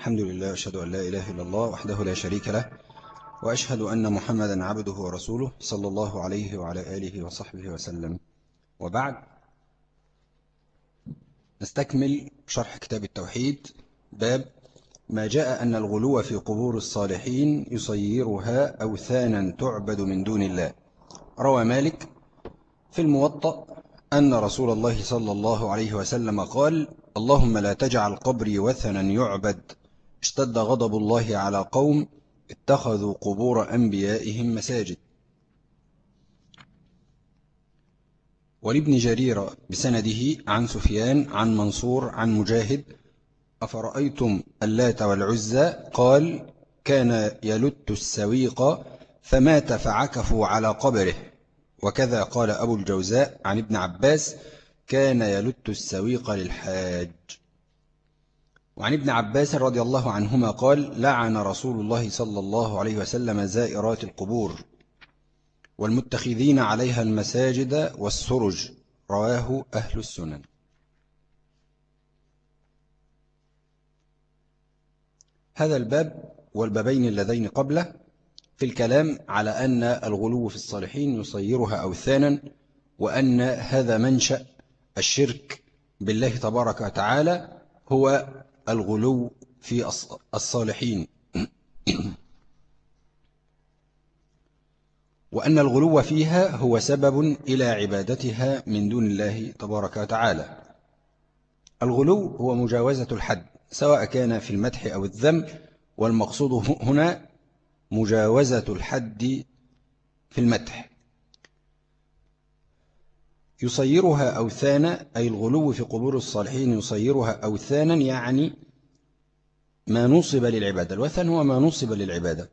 الحمد لله أشهد أن لا إله إلا الله وحده لا شريك له وأشهد أن محمدا عبده ورسوله صلى الله عليه وعلى آله وصحبه وسلم. وبعد نستكمل شرح كتاب التوحيد باب ما جاء أن الغلو في قبور الصالحين يصيرها أوثانا تعبد من دون الله. روى مالك في الموطأ أن رسول الله صلى الله عليه وسلم قال اللهم لا تجعل قبري وثنا يعبد. اشتد غضب الله على قوم اتخذوا قبور أنبيائهم مساجد. ولابن جرير بسنده عن سفيان عن منصور عن مجاهد أفرأيتم اللات والعزى؟ قال كان يلت السويق فمات فعكفوا على قبره. وكذا قال أبو الجوزاء عن ابن عباس كان يلت السويق للحاج. وعن ابن عباس رضي الله عنهما قال لعن رسول الله صلى الله عليه وسلم زائرات القبور والمتخذين عليها المساجد والسرج. رواه أهل السنن. هذا الباب والبابين اللذين قبله في الكلام على أن الغلو في الصالحين يصيرها أوثانا وأن هذا منشأ الشرك بالله تبارك وتعالى هو الغلو في الصالحين. وأن الغلو فيها هو سبب إلى عبادتها من دون الله تبارك وتعالى. الغلو هو مجاوزة الحد سواء كان في المدح أو الذم والمقصود هنا مجاوزة الحد في المدح. يصيرها أوثانا أي الغلو في قبور الصالحين يصيرها أوثانا يعني ما نصب للعبادة. الوثن هو ما نصب للعبادة.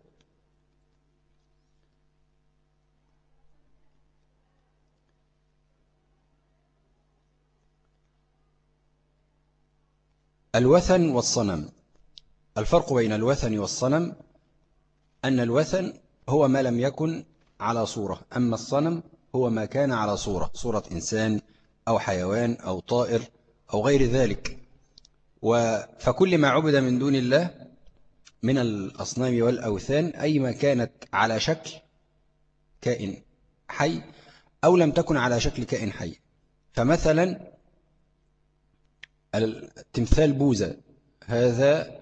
الوثن والصنم. الفرق بين الوثن والصنم أن الوثن هو ما لم يكن على صورة أما الصنم هو ما كان على صورة صورة إنسان أو حيوان أو طائر أو غير ذلك. فكل ما عبد من دون الله من الأصنام والأوثان أي ما كانت على شكل كائن حي أو لم تكن على شكل كائن حي. فمثلا التمثال بوزة هذا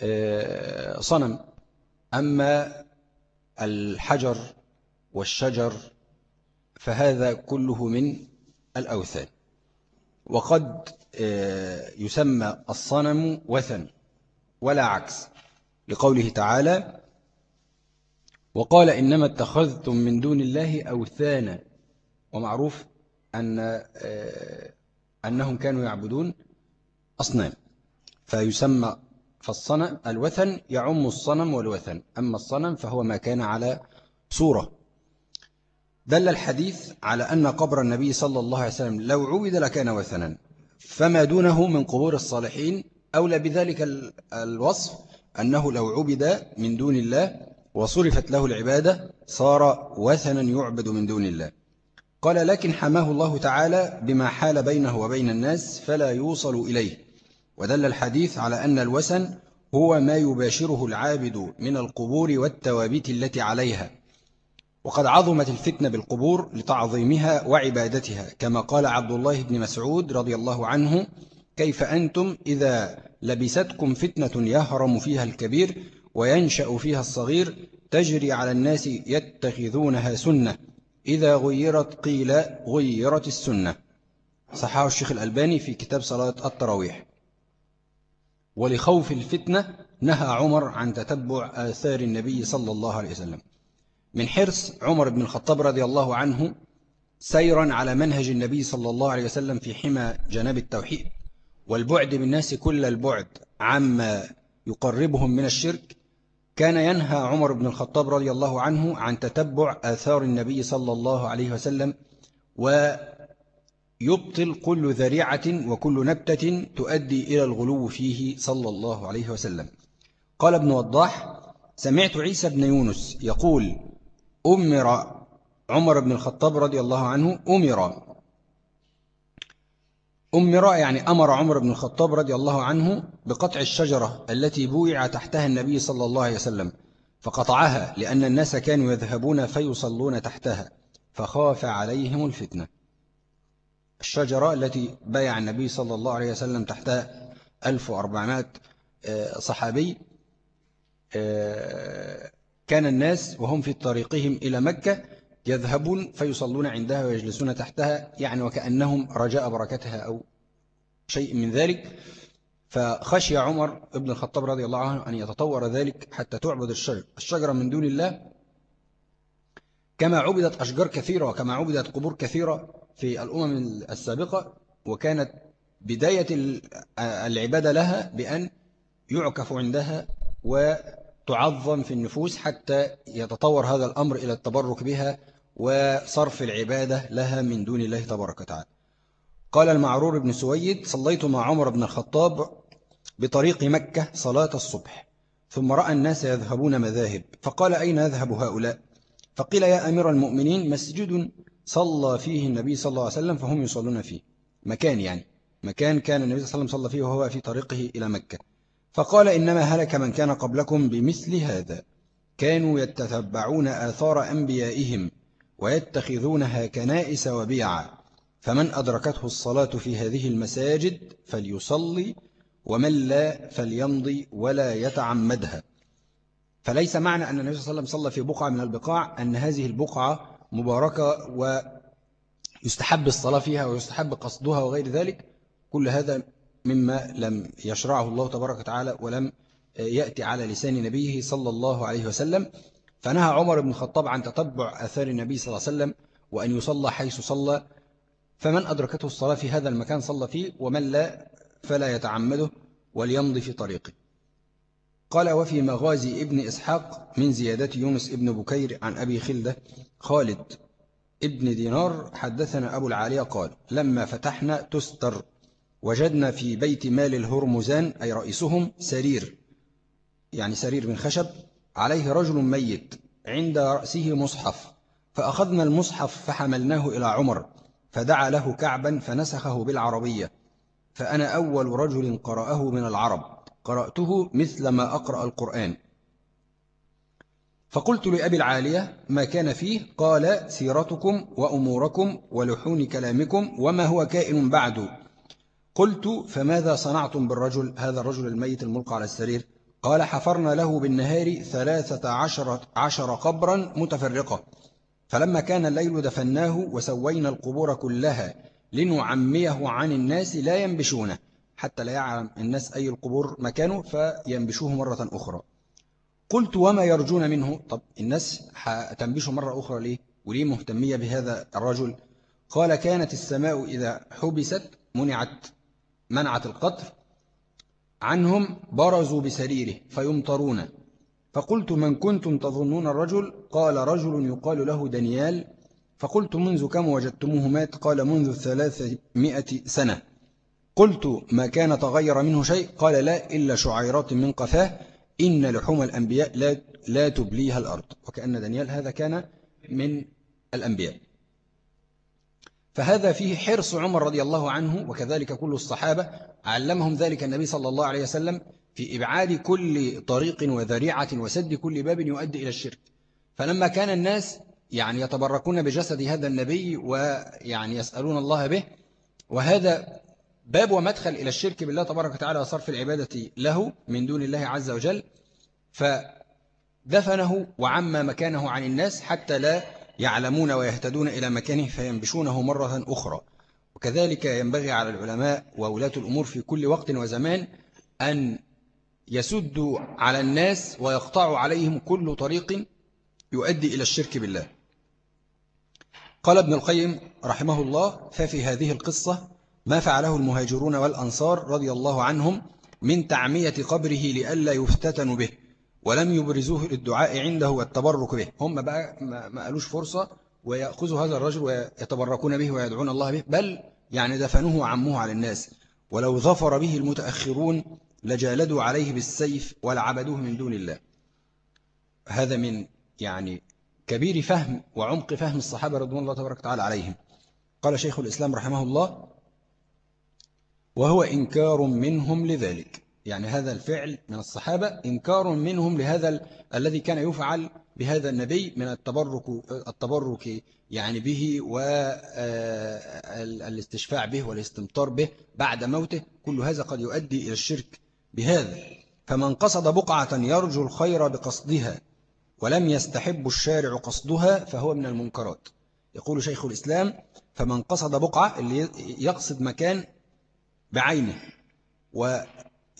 آه، صنم. أما الحجر والشجر فهذا كله من الأوثان. وقد آه، يسمى الصنم وثن ولا عكس لقوله تعالى وقال إنما اتخذتم من دون الله أوثانا. ومعروف أن آه، أنهم كانوا يعبدون أصنام. فيسمى فالصنم الوثن يعم الصنم والوثن. أما الصنم فهو ما كان على صورة. دل الحديث على أن قبر النبي صلى الله عليه وسلم لو عبد لكان وثنا فما دونه من قبور الصالحين أولى بذلك الوصف أنه لو عبد من دون الله وصرفت له العبادة صار وثنا يعبد من دون الله. قال لكن حماه الله تعالى بما حال بينه وبين الناس فلا يوصل إليه. ودل الحديث على أن الوسن هو ما يباشره العابد من القبور والتوابيت التي عليها. وقد عظمت الفتنة بالقبور لتعظيمها وعبادتها كما قال عبد الله بن مسعود رضي الله عنه كيف أنتم إذا لبستكم فتنة يهرم فيها الكبير وينشأ فيها الصغير تجري على الناس يتخذونها سنة إذا غيرت قيل غيرت السنة. صححه الشيخ الألباني في كتاب صلاة التراويح. ولخوف الفتنة نهى عمر عن تتبع آثار النبي صلى الله عليه وسلم. من حرص عمر بن الخطاب رضي الله عنه سيرا على منهج النبي صلى الله عليه وسلم في حمى جناب التوحيد والبعد بالناس كل البعد عما يقربهم من الشرك. كان ينهى عمر بن الخطاب رضي الله عنه عن تتبع آثار النبي صلى الله عليه وسلم ويبطل كل ذريعة وكل نبتة تؤدي إلى الغلو فيه صلى الله عليه وسلم. قال ابن وضاح سمعت عيسى بن يونس يقول أمر عمر بن الخطاب رضي الله عنه أمر. أمر يعني أمر عمر بن الخطاب رضي الله عنه بقطع الشجرة التي بويع تحتها النبي صلى الله عليه وسلم فقطعها لأن الناس كانوا يذهبون فيصلون تحتها فخاف عليهم الفتنة. الشجرة التي بايع النبي صلى الله عليه وسلم تحتها 1400 آه، صحابي آه، كان الناس وهم في طريقهم إلى مكة يذهبون فيصلون عندها ويجلسون تحتها يعني وكأنهم رجاء بركتها أو شيء من ذلك. فخشي عمر ابن الخطاب رضي الله عنه أن يتطور ذلك حتى تعبد الشجر. الشجرة من دون الله. كما عبدت أشجار كثيرة وكما عبدت قبور كثيرة في الأمم السابقة وكانت بداية العبادة لها بأن يعكف عندها وتعظم في النفوس حتى يتطور هذا الأمر إلى التبرك بها وصرف العبادة لها من دون الله تبارك وتعالى. قال المعرور بن سويد صليت مع عمر بن الخطاب بطريق مكة صلاة الصبح ثم رأى الناس يذهبون مذاهب فقال أين يذهب هؤلاء؟ فقيل يا أمير المؤمنين مسجد صلى فيه النبي صلى الله عليه وسلم فهم يصلون فيه. مكان يعني مكان كان النبي صلى الله عليه وسلم صلى فيه وهو في طريقه إلى مكة. فقال إنما هلك من كان قبلكم بمثل هذا. كانوا يتتبعون آثار أنبيائهم ويتخذونها كنائس وبيعا فمن أدركته الصلاة في هذه المساجد فليصلي ومن لا فليمضي ولا يتعمدها. فليس معنى أن النبي صلى الله عليه وسلم صلى في بقعة من البقاع أن هذه البقعة مباركة ويستحب الصلاة فيها ويستحب قصدها وغير ذلك. كل هذا مما لم يشرعه الله تبارك وتعالى ولم يأتي على لسان نبيه صلى الله عليه وسلم. فنهى عمر بن الخطاب عن تتبع أثار النبي صلى الله عليه وسلم وأن يصلى حيث صلى. فمن أدركته الصلاة في هذا المكان صلى فيه ومن لا فلا يتعمده وليمضي في طريقه. قال وفي مغازي ابن إسحاق من زيادة يونس ابن بكير عن أبي خلدة خالد ابن دينار حدثنا أبو العالية قال لما فتحنا تستر وجدنا في بيت مال الهرمزان أي رئيسهم سرير يعني سرير من خشب عليه رجل ميت عند رأسه مصحف فأخذنا المصحف فحملناه إلى عمر فدعا له كعبا فنسخه بالعربية فأنا أول رجل قرأه من العرب قرأته مثل ما أقرأ القرآن. فقلت لأبي العالية ما كان فيه قال سيرتكم وأموركم ولحون كلامكم وما هو كائن بعد. قلت فماذا صنعتم بالرجل هذا الرجل الميت الملقى على السرير؟ قال حفرنا له بالنهار ثلاثة عشر, عشر قبرا متفرقة. فلما كان الليل دفناه وسوينا القبور كلها لنعميه عن الناس لا ينبشونه حتى لا يعلم الناس أي القبور مكانه فينبشوه مرة أخرى. قلت وما يرجون منه؟ طب الناس تنبشه مرة أخرى ليه؟ وليه مهتمية بهذا الرجل؟ قال كانت السماء إذا حبست منعت. منعت القطر عنهم برزوا بسريره فيمطرون. فقلت من كنتم تظنون الرجل؟ قال رجل يقال له دانيال. فقلت منذ كم وجدتموه مات؟ قال منذ ثلاثمائة سنة. قلت ما كان تغير منه شيء؟ قال لا إلا شعيرات من قفاه. إن لحوم الأنبياء لا, لا تبليها الأرض. وكأن دانيال هذا كان من الأنبياء. فهذا فيه حرص عمر رضي الله عنه وكذلك كل الصحابة علمهم ذلك النبي صلى الله عليه وسلم في إبعاد كل طريق وذريعة وسد كل باب يؤدي إلى الشرك. فلما كان الناس يعني يتبركون بجسد هذا النبي ويعني يسألون الله به وهذا باب ومدخل إلى الشرك بالله تبارك وتعالى وصرف العبادة له من دون الله عز وجل فدفنه وعم مكانه عن الناس حتى لا يعلمون ويهتدون إلى مكانه فينبشونه مرة أخرى. وكذلك ينبغي على العلماء وولاة الأمور في كل وقت وزمان أن يسدوا على الناس ويقطعوا عليهم كل طريق يؤدي إلى الشرك بالله. قال ابن القيم رحمه الله ففي هذه القصة ما فعله المهاجرون والأنصار رضي الله عنهم من تعمية قبره لئلا يفتتنوا به. ولم يبرزوه للدعاء عنده والتبرك به. هم بقى ما قالوش فرصة ويأخذوا هذا الرجل ويتبركون به ويدعون الله به بل يعني دفنوه وعموه على الناس. ولو ظفر به المتأخرون لجالدوا عليه بالسيف ولعبدوه من دون الله. هذا من يعني كبير فهم وعمق فهم الصحابة رضوان الله تبارك وتعالى عليهم. قال شيخ الإسلام رحمه الله وهو إنكار منهم لذلك. يعني هذا الفعل من الصحابة إنكار منهم لهذا ال... الذي كان يفعل بهذا النبي من التبرك التبرك يعني به والاستشفاع به والاستمطار به بعد موته. كل هذا قد يؤدي إلى الشرك بهذا. فمن قصد بقعة يرجو الخير بقصدها ولم يستحب الشارع قصدها فهو من المنكرات. يقول شيخ الإسلام فمن قصد بقعة اللي يقصد مكان بعينه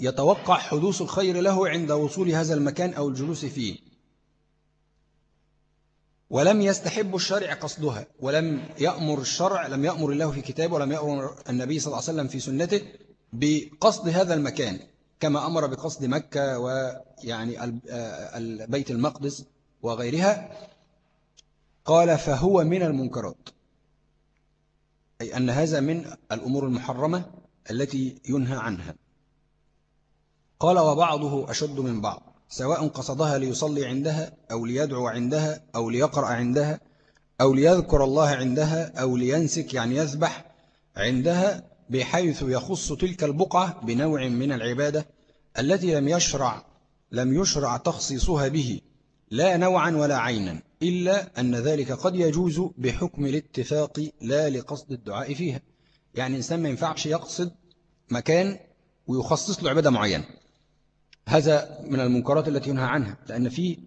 ويتوقع حدوث الخير له عند وصول هذا المكان أو الجلوس فيه. ولم يستحب الشرع قصدها ولم يأمر الشرع لم يأمر الله في كتابه ولم يأمر النبي صلى الله عليه وسلم في سنته بقصد هذا المكان كما أمر بقصد مكة ويعني البيت المقدس وغيرها. قال فهو من المنكرات. أي أن هذا من الأمور المحرمة التي ينهى عنها. قال وبعضه أشد من بعض سواء قصدها ليصلي عندها أو ليدعو عندها أو ليقرأ عندها أو ليذكر الله عندها أو لينسك يعني يذبح عندها بحيث يخص تلك البقعة بنوع من العبادة التي لم يشرع لم يشرع تخصيصها به لا نوعا ولا عينا إلا أن ذلك قد يجوز بحكم الاتفاق لا لقصد الدعاء فيها. يعني إنسان ما ينفعش يقصد مكان ويخصص له عبادة معينة. هذا من المنكرات التي ينهى عنها لأن في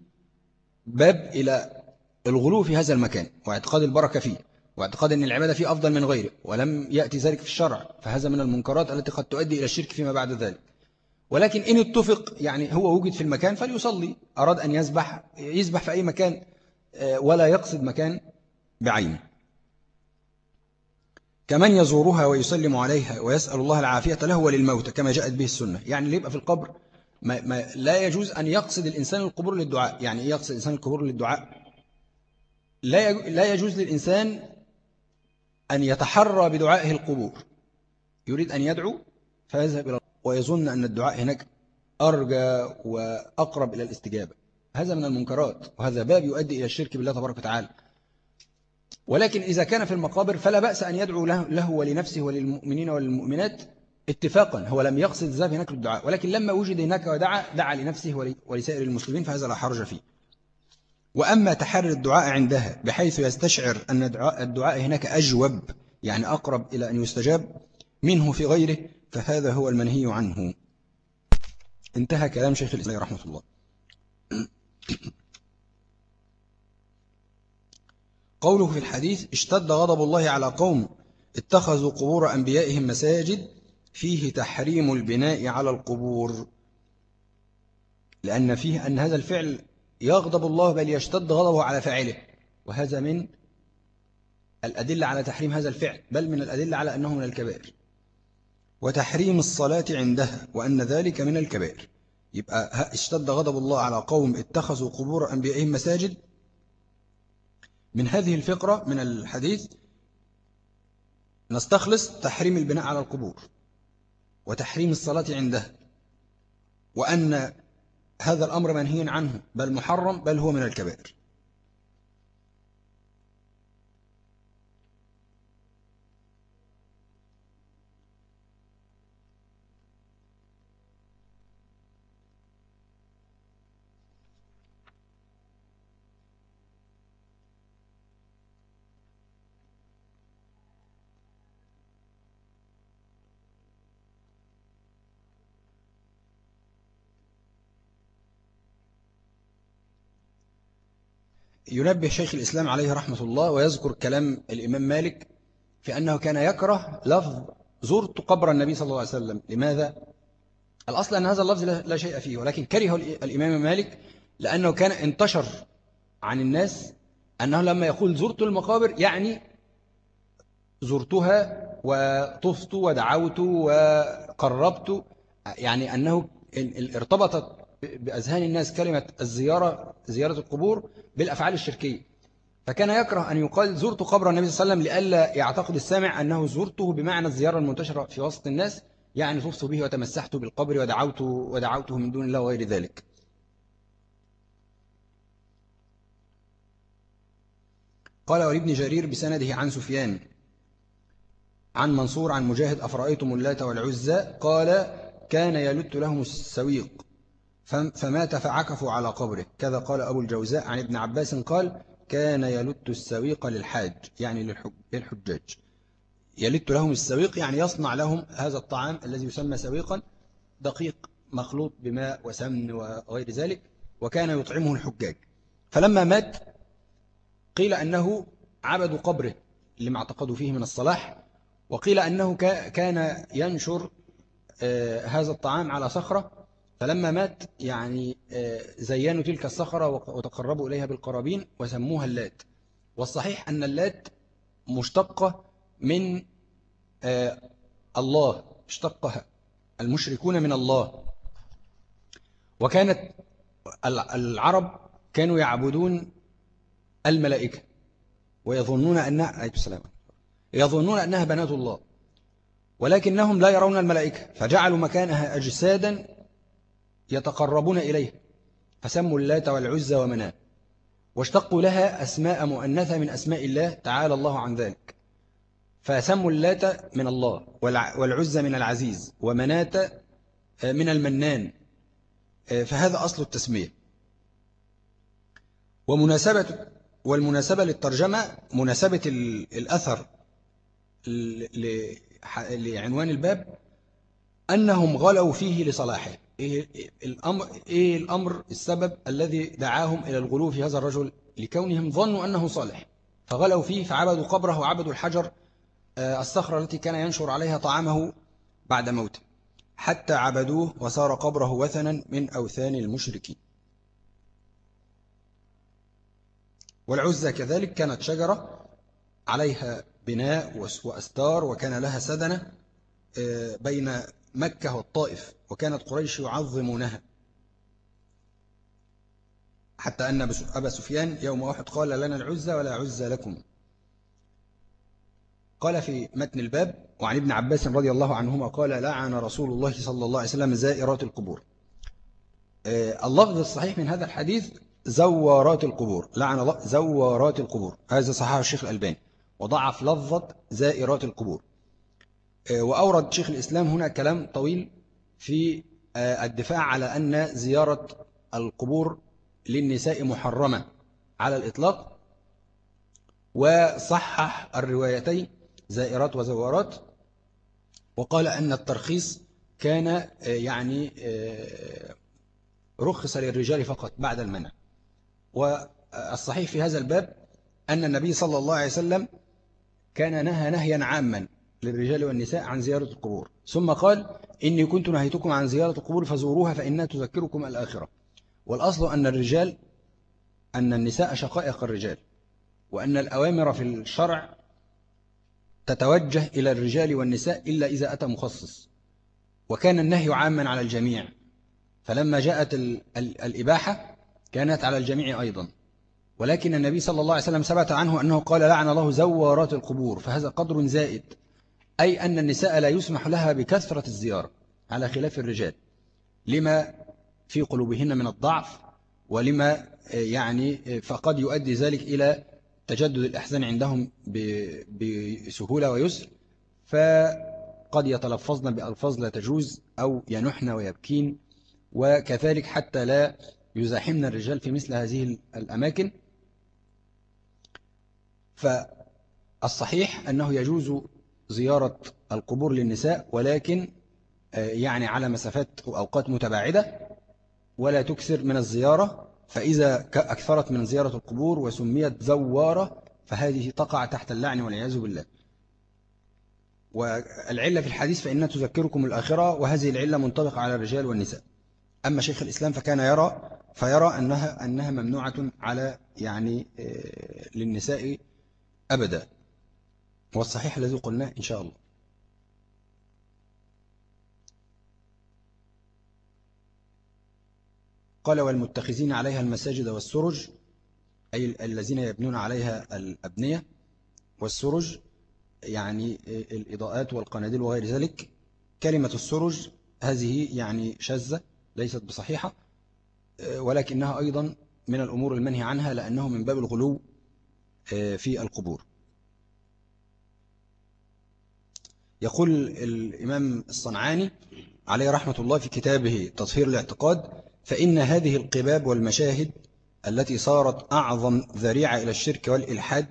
باب إلى الغلو في هذا المكان واعتقاد البركة فيه واعتقاد أن العبادة فيه أفضل من غيره ولم يأتي ذلك في الشرع فهذا من المنكرات التي قد تؤدي إلى الشرك فيما بعد ذلك. ولكن إن اتفق يعني هو وجد في المكان فليصلي أراد أن يسبح يسبح في أي مكان آه، ولا يقصد مكان بعينه. كمن يزورها ويسلم عليها ويسأل الله العافية له وللموت كما جاءت به السنة. يعني اللي يبقى في القبر ما ما لا يجوز أن يقصد الإنسان القبور للدعاء. يعني إيه يقصد الإنسان القبور للدعاء؟ لا لا يجوز للإنسان أن يتحرى بدعائه القبور. يريد أن يدعو فيذهب إلى ويظن أن الدعاء هناك أرجى وأقرب إلى الاستجابة. هذا من المنكرات وهذا باب يؤدي إلى الشرك بالله تبارك وتعالى. ولكن إذا كان في المقابر فلا بأس أن يدعو له ولنفسه وللمؤمنين وللمؤمنات اتفاقا هو لم يقصد الذهاب هناك للدعاء ولكن لما وجد هناك ودعا دعا لنفسه ولسائر المسلمين فهذا لا حرج فيه. وأما تحري الدعاء عندها بحيث يستشعر أن الدعاء هناك أجوب يعني أقرب إلى أن يستجاب منه في غيره فهذا هو المنهي عنه. انتهى كلام شيخ الإسلام رحمة الله. قوله في الحديث اشتد غضب الله على قوم اتخذوا قبور أنبيائهم مساجد فيه تحريم البناء على القبور. لأن فيه أن هذا الفعل يغضب الله بل يشتد غضبه على فاعله. وهذا من الأدلة على تحريم هذا الفعل بل من الأدلة على أنه من الكبائر. وتحريم الصلاة عندها وأن ذلك من الكبائر. يبقى اشتد غضب الله على قوم اتخذوا قبور أنبيائهم مساجد. من هذه الفقرة من الحديث نستخلص تحريم البناء على القبور. وتحريم الصلاة عندها وأن هذا الأمر منهي عنه بل محرم بل هو من الكبائر. ينبه شيخ الإسلام عليه رحمة الله ويذكر كلام الإمام مالك في أنه كان يكره لفظ زرت قبر النبي صلى الله عليه وسلم لماذا؟ الأصل أن هذا اللفظ لا شيء فيه ولكن كره الإمام مالك لأنه كان انتشر عن الناس أنه لما يقول زرت المقابر يعني زرتها وطفت ودعوت وقربت يعني أنه ارتبطت بأذهان الناس كلمة الزيارة زيارة القبور بالأفعال الشركية. فكان يكره أن يقال زرت قبر النبي صلى الله عليه وسلم لئلا يعتقد السامع أنه زرته بمعنى الزيارة المنتشرة في وسط الناس يعني طفت به وتمسحت بالقبر ودعوت ودعوته من دون الله وغير ذلك. قال ولابن جرير بسنده عن سفيان عن منصور عن مجاهد أفرأيتم اللات والعزى؟ قال كان يلت لهم السويق. فمات فعكفوا على قبره. كذا قال أبو الجوزاء عن ابن عباس قال كان يلت السويق للحاج يعني للحجاج. يلت لهم السويق يعني يصنع لهم هذا الطعام الذي يسمى سويقا دقيق مخلوط بماء وسمن وغير ذلك وكان يطعمه الحجاج. فلما مات قيل أنه عبدوا قبره لما اعتقدوا فيه من الصلاح وقيل أنه كان ينشر آه، هذا الطعام على صخرة فلما مات يعني آه، زينوا تلك الصخرة وتقربوا إليها بالقرابين وسموها اللات. والصحيح أن اللات مشتقة من آه، الله اشتقها المشركون من الله. وكانت العرب كانوا يعبدون الملائكة ويظنون أنها يظنون أنها بنات الله ولكنهم لا يرون الملائكة فجعلوا مكانها أجسادا يتقربون إليه فسموا اللات والعزى ومناه. واشتقوا لها أسماء مؤنثة من أسماء الله تعالى الله عن ذلك. فسموا اللات من الله والعزى من العزيز ومنات آه، من المنان. آه، فهذا أصل التسمية. ومناسبة والمناسبة للترجمة مناسبة الأثر لعنوان الباب أنهم غلوا فيه لصلاحه. إيه الأمر, إيه الأمر السبب الذي دعاهم إلى الغلو في هذا الرجل لكونهم ظنوا أنه صالح. فغلوا فيه فعبدوا قبره وعبدوا الحجر آه، الصخرة التي كان ينشر عليها طعامه بعد موته حتى عبدوه وصار قبره وثنا من أوثان المشركين. والعزة كذلك كانت شجرة عليها بناء وأستار وكان لها سدنة آه، بين مكة والطائف وكانت قريش يعظمونها. حتى أن أبا سفيان يوم واحد قال لنا العزة ولا عزة لكم. قال في متن الباب وعن ابن عباس رضي الله عنهما قال لعن رسول الله صلى الله عليه وسلم زائرات القبور. آه، اللفظ الصحيح من هذا الحديث زوارات القبور. لعن زوارات القبور. هذا صححه الشيخ الألباني. وضعف لفظة زائرات القبور. وأورد شيخ الإسلام هنا كلام طويل في آه، الدفاع على أن زيارة القبور للنساء محرمة على الإطلاق. وصحح الروايتين زائرات وزوارات وقال أن الترخيص كان آه، يعني رخص للرجال فقط بعد المنع. والصحيح في هذا الباب أن النبي صلى الله عليه وسلم كان نهى نهيا عاما للرجال والنساء عن زيارة القبور. ثم قال إني كنت نهيتكم عن زيارة القبور فزوروها فإنها تذكركم الآخرة. والأصل أن الرجال أن النساء شقائق الرجال وأن الأوامر في الشرع تتوجه إلى الرجال والنساء إلا إذا أتى مخصص وكان النهي عاما على الجميع. فلما جاءت الإباحة كانت على الجميع أيضا. ولكن النبي صلى الله عليه وسلم ثبت عنه أنه قال لعن الله زوارات القبور فهذا قدر زائد. أي أن النساء لا يسمح لها بكثرة الزيارة على خلاف الرجال. لما في قلوبهن من الضعف ولما يعني فقد يؤدي ذلك إلى تجدد الإحزان عندهم بسهولة ويسر فقد يتلفظن بألفاظ لا تجوز أو ينحن ويبكين وكذلك حتى لا يزاحمن الرجال في مثل هذه الأماكن. فالصحيح أنه يجوز زيارة القبور للنساء ولكن آه، يعني على مسافات وأوقات متباعدة ولا تكثر من الزيارة فإذا أكثرت من زيارة القبور وسميت زوارة فهذه تقع تحت اللعن والعياذ بالله. والعلة في الحديث فإنها تذكركم الآخرة وهذه العلة منطبقة على الرجال والنساء. أما شيخ الإسلام فكان يرى فيرى أنها أنها ممنوعة على يعني آه، للنساء أبدا. والصحيح الذي قلناه إن شاء الله. قال والمتخذين عليها المساجد والسرج أي الذين يبنون عليها الأبنية والسرج يعني الإضاءات والقناديل وغير ذلك. كلمة السرج هذه يعني شاذة ليست بصحيحة ولكنها أيضا من الأمور المنهي عنها لأنه من باب الغلو في القبور. يقول الإمام الصنعاني عليه رحمة الله في كتابه تطهير الاعتقاد فإن هذه القباب والمشاهد التي صارت أعظم ذريعة إلى الشرك والإلحاد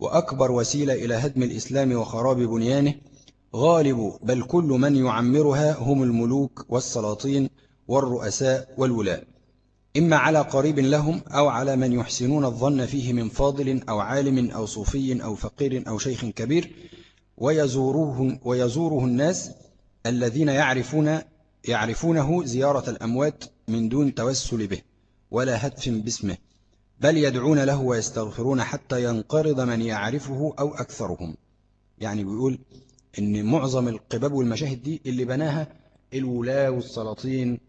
وأكبر وسيلة إلى هدم الإسلام وخراب بنيانه غالب بل كل من يعمرها هم الملوك والسلاطين والرؤساء والولاء. إما على قريب لهم أو على من يحسنون الظن فيه من فاضل أو عالم أو صوفي أو فقير أو شيخ كبير ويزوره, ويزوره الناس الذين يعرفون يعرفونه زيارة الأموات من دون توسل به ولا هتف باسمه بل يدعون له ويستغفرون حتى ينقرض من يعرفه أو أكثرهم. يعني بيقول إن معظم القباب والمشاهد دي اللي بناها الولاة والسلاطين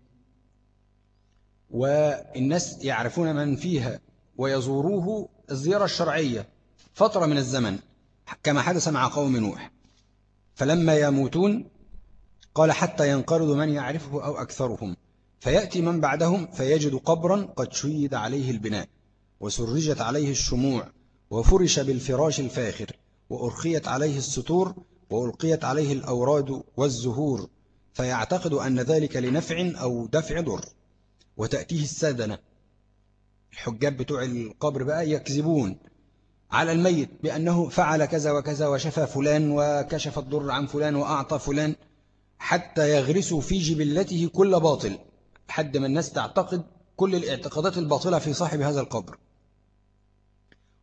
والناس يعرفون من فيها ويزوروه الزيارة الشرعية فترة من الزمن. كما حدث مع قوم نوح. فلما يموتون قال حتى ينقرض من يعرفه أو أكثرهم. فيأتي من بعدهم فيجد قبرا قد شيد عليه البناء وسرجت عليه الشموع وفرش بالفراش الفاخر وأرخيت عليه السطور وألقيت عليه الأوراد والزهور. فيعتقد أن ذلك لنفع أو دفع ضر. وتأتيه السادنة الحجاب بتوع القبر بقى يكذبون. على الميت بأنه فعل كذا وكذا وشفى فلان وكشف الضر عن فلان وأعطى فلان حتى يغرسوا في جبلته كل باطل حد ما الناس تعتقد كل الاعتقادات الباطلة في صاحب هذا القبر.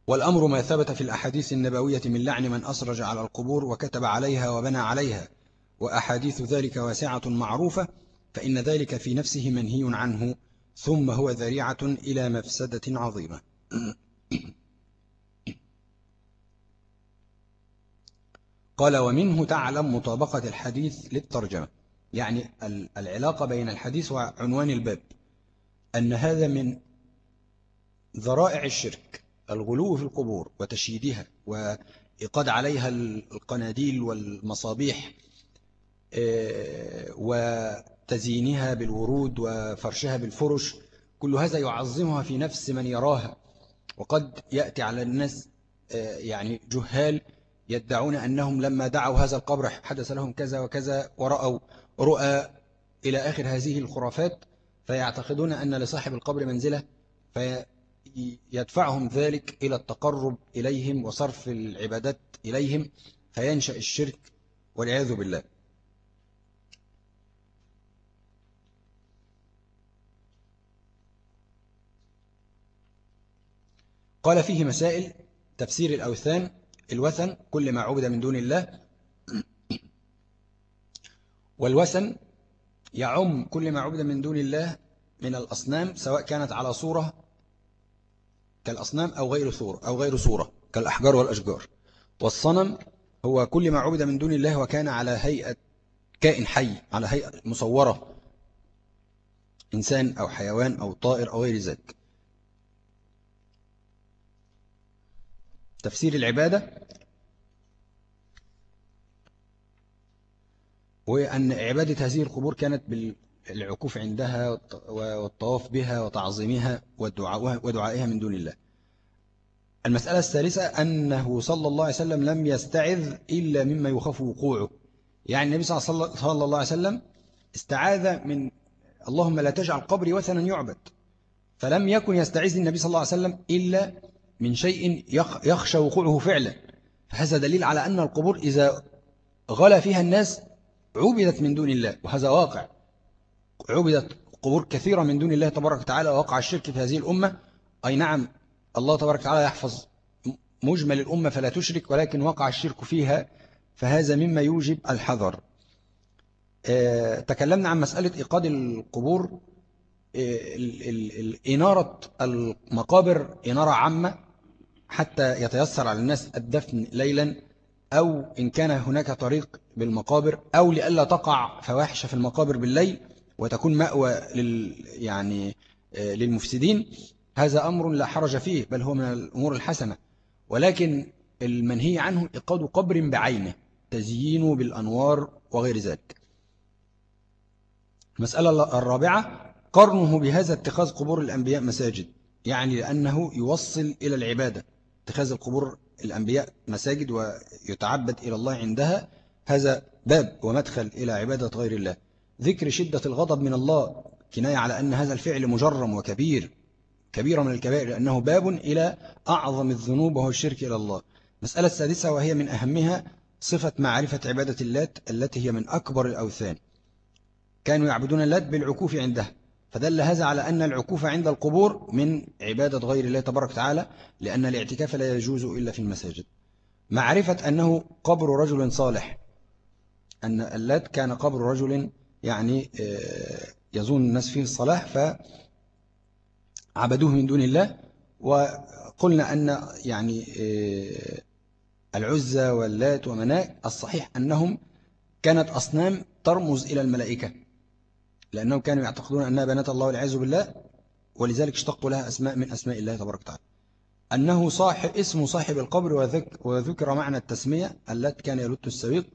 والأمر ما ثبت في الأحاديث النبوية من لعن من أسرج على القبور وكتب عليها وبنى عليها وأحاديث ذلك واسعة معروفة فإن ذلك في نفسه منهي عنه ثم هو ذريعة إلى مفسدة عظيمة. قال ومنه تعلم مطابقة الحديث للترجمة. يعني العلاقة بين الحديث وعنوان الباب. أن هذا من ذرائع الشرك الغلو في القبور وتشييدها وإيقاد عليها القناديل والمصابيح آه، وتزيينها بالورود وفرشها بالفرش. كل هذا يعظمها في نفس من يراها. وقد يأتي على الناس آه، يعني جهال يدعون أنهم لما دعوا هذا القبر حدث لهم كذا وكذا ورأوا رؤى إلى آخر هذه الخرافات فيعتقدون أن لصاحب القبر منزلة فيدفعهم ذلك إلى التقرب إليهم وصرف العبادات إليهم فينشأ الشرك والعياذ بالله. قال فيه مسائل تفسير الأوثان الوثن كل ما عبد من دون الله. والوثن يعم كل ما عبد من دون الله من الأصنام سواء كانت على صورة كالأصنام أو غير صورة أو غير صورة كالأحجار والأشجار. والصنم هو كل ما عبد من دون الله وكان على هيئة كائن حي على هيئة مصورة إنسان أو حيوان أو طائر أو غير ذلك. تفسير العبادة وأن عبادة هذه القبور كانت بالعكوف عندها والطواف بها وتعظيمها ودعائها من دون الله. المسألة الثالثة أنه صلى الله عليه وسلم لم يستعذ إلا مما يخاف وقوعه. يعني النبي صلى الله عليه وسلم استعاذ من اللهم لا تجعل قبري وثنا يعبد. فلم يكن يستعيذ النبي صلى الله عليه وسلم إلا من شيء يخشى وقوعه فعلا. فهذا دليل على أن القبور إذا غلى فيها الناس عبدت من دون الله وهذا واقع. عبدت قبور كثيرة من دون الله تبارك وتعالى ووقع الشرك في هذه الأمة. أي نعم الله تبارك وتعالى يحفظ مجمل الأمة فلا تشرك ولكن وقع الشرك فيها فهذا مما يوجب الحذر. آه، تكلمنا عن مسألة إيقاد القبور آه، إنارة المقابر إنارة عامة. حتى يتيسر على الناس الدفن ليلا أو إن كان هناك طريق بالمقابر أو لئلا تقع فواحش في المقابر بالليل وتكون مأوى لل يعني آه، للمفسدين هذا أمر لا حرج فيه بل هو من الأمور الحسنة. ولكن المنهي عنه إيقاد قبر بعينه تزيينه بالأنوار وغير ذلك. المسألة الرابعة قرنه بهذا اتخاذ قبور الأنبياء مساجد يعني لأنه يوصل إلى العبادة. اتخاذ القبور الأنبياء مساجد ويتعبد إلى الله عندها هذا باب ومدخل إلى عبادة غير الله. ذكر شدة الغضب من الله كناية على أن هذا الفعل مجرم وكبير كبيرة من الكبائر لأنه باب إلى أعظم الذنوب وهو الشرك إلى الله. مسألة السادسة وهي من أهمها صفة معرفة عبادة اللات التي هي من أكبر الأوثان. كانوا يعبدون اللات بالعكوف عندها فدل هذا على أن العكوف عند القبور من عبادة غير الله تبارك وتعالى لأن الاعتكاف لا يجوز إلا في المساجد. معرفة أنه قبر رجل صالح أن اللات كان قبر رجل يعني آه، يظن الناس فيه الصلاح فعبدوه من دون الله. وقلنا أن يعني آه، العزة واللات ومناء الصحيح أنهم كانت أصنام ترمز إلى الملائكة. لأنهم كانوا يعتقدون أنها بنات الله والعياذ بالله ولذلك اشتقوا لها أسماء من أسماء الله تبارك وتعالى. أنه صاحب اسم صاحب القبر وذكر معنى التسمية التي كان يلت السويق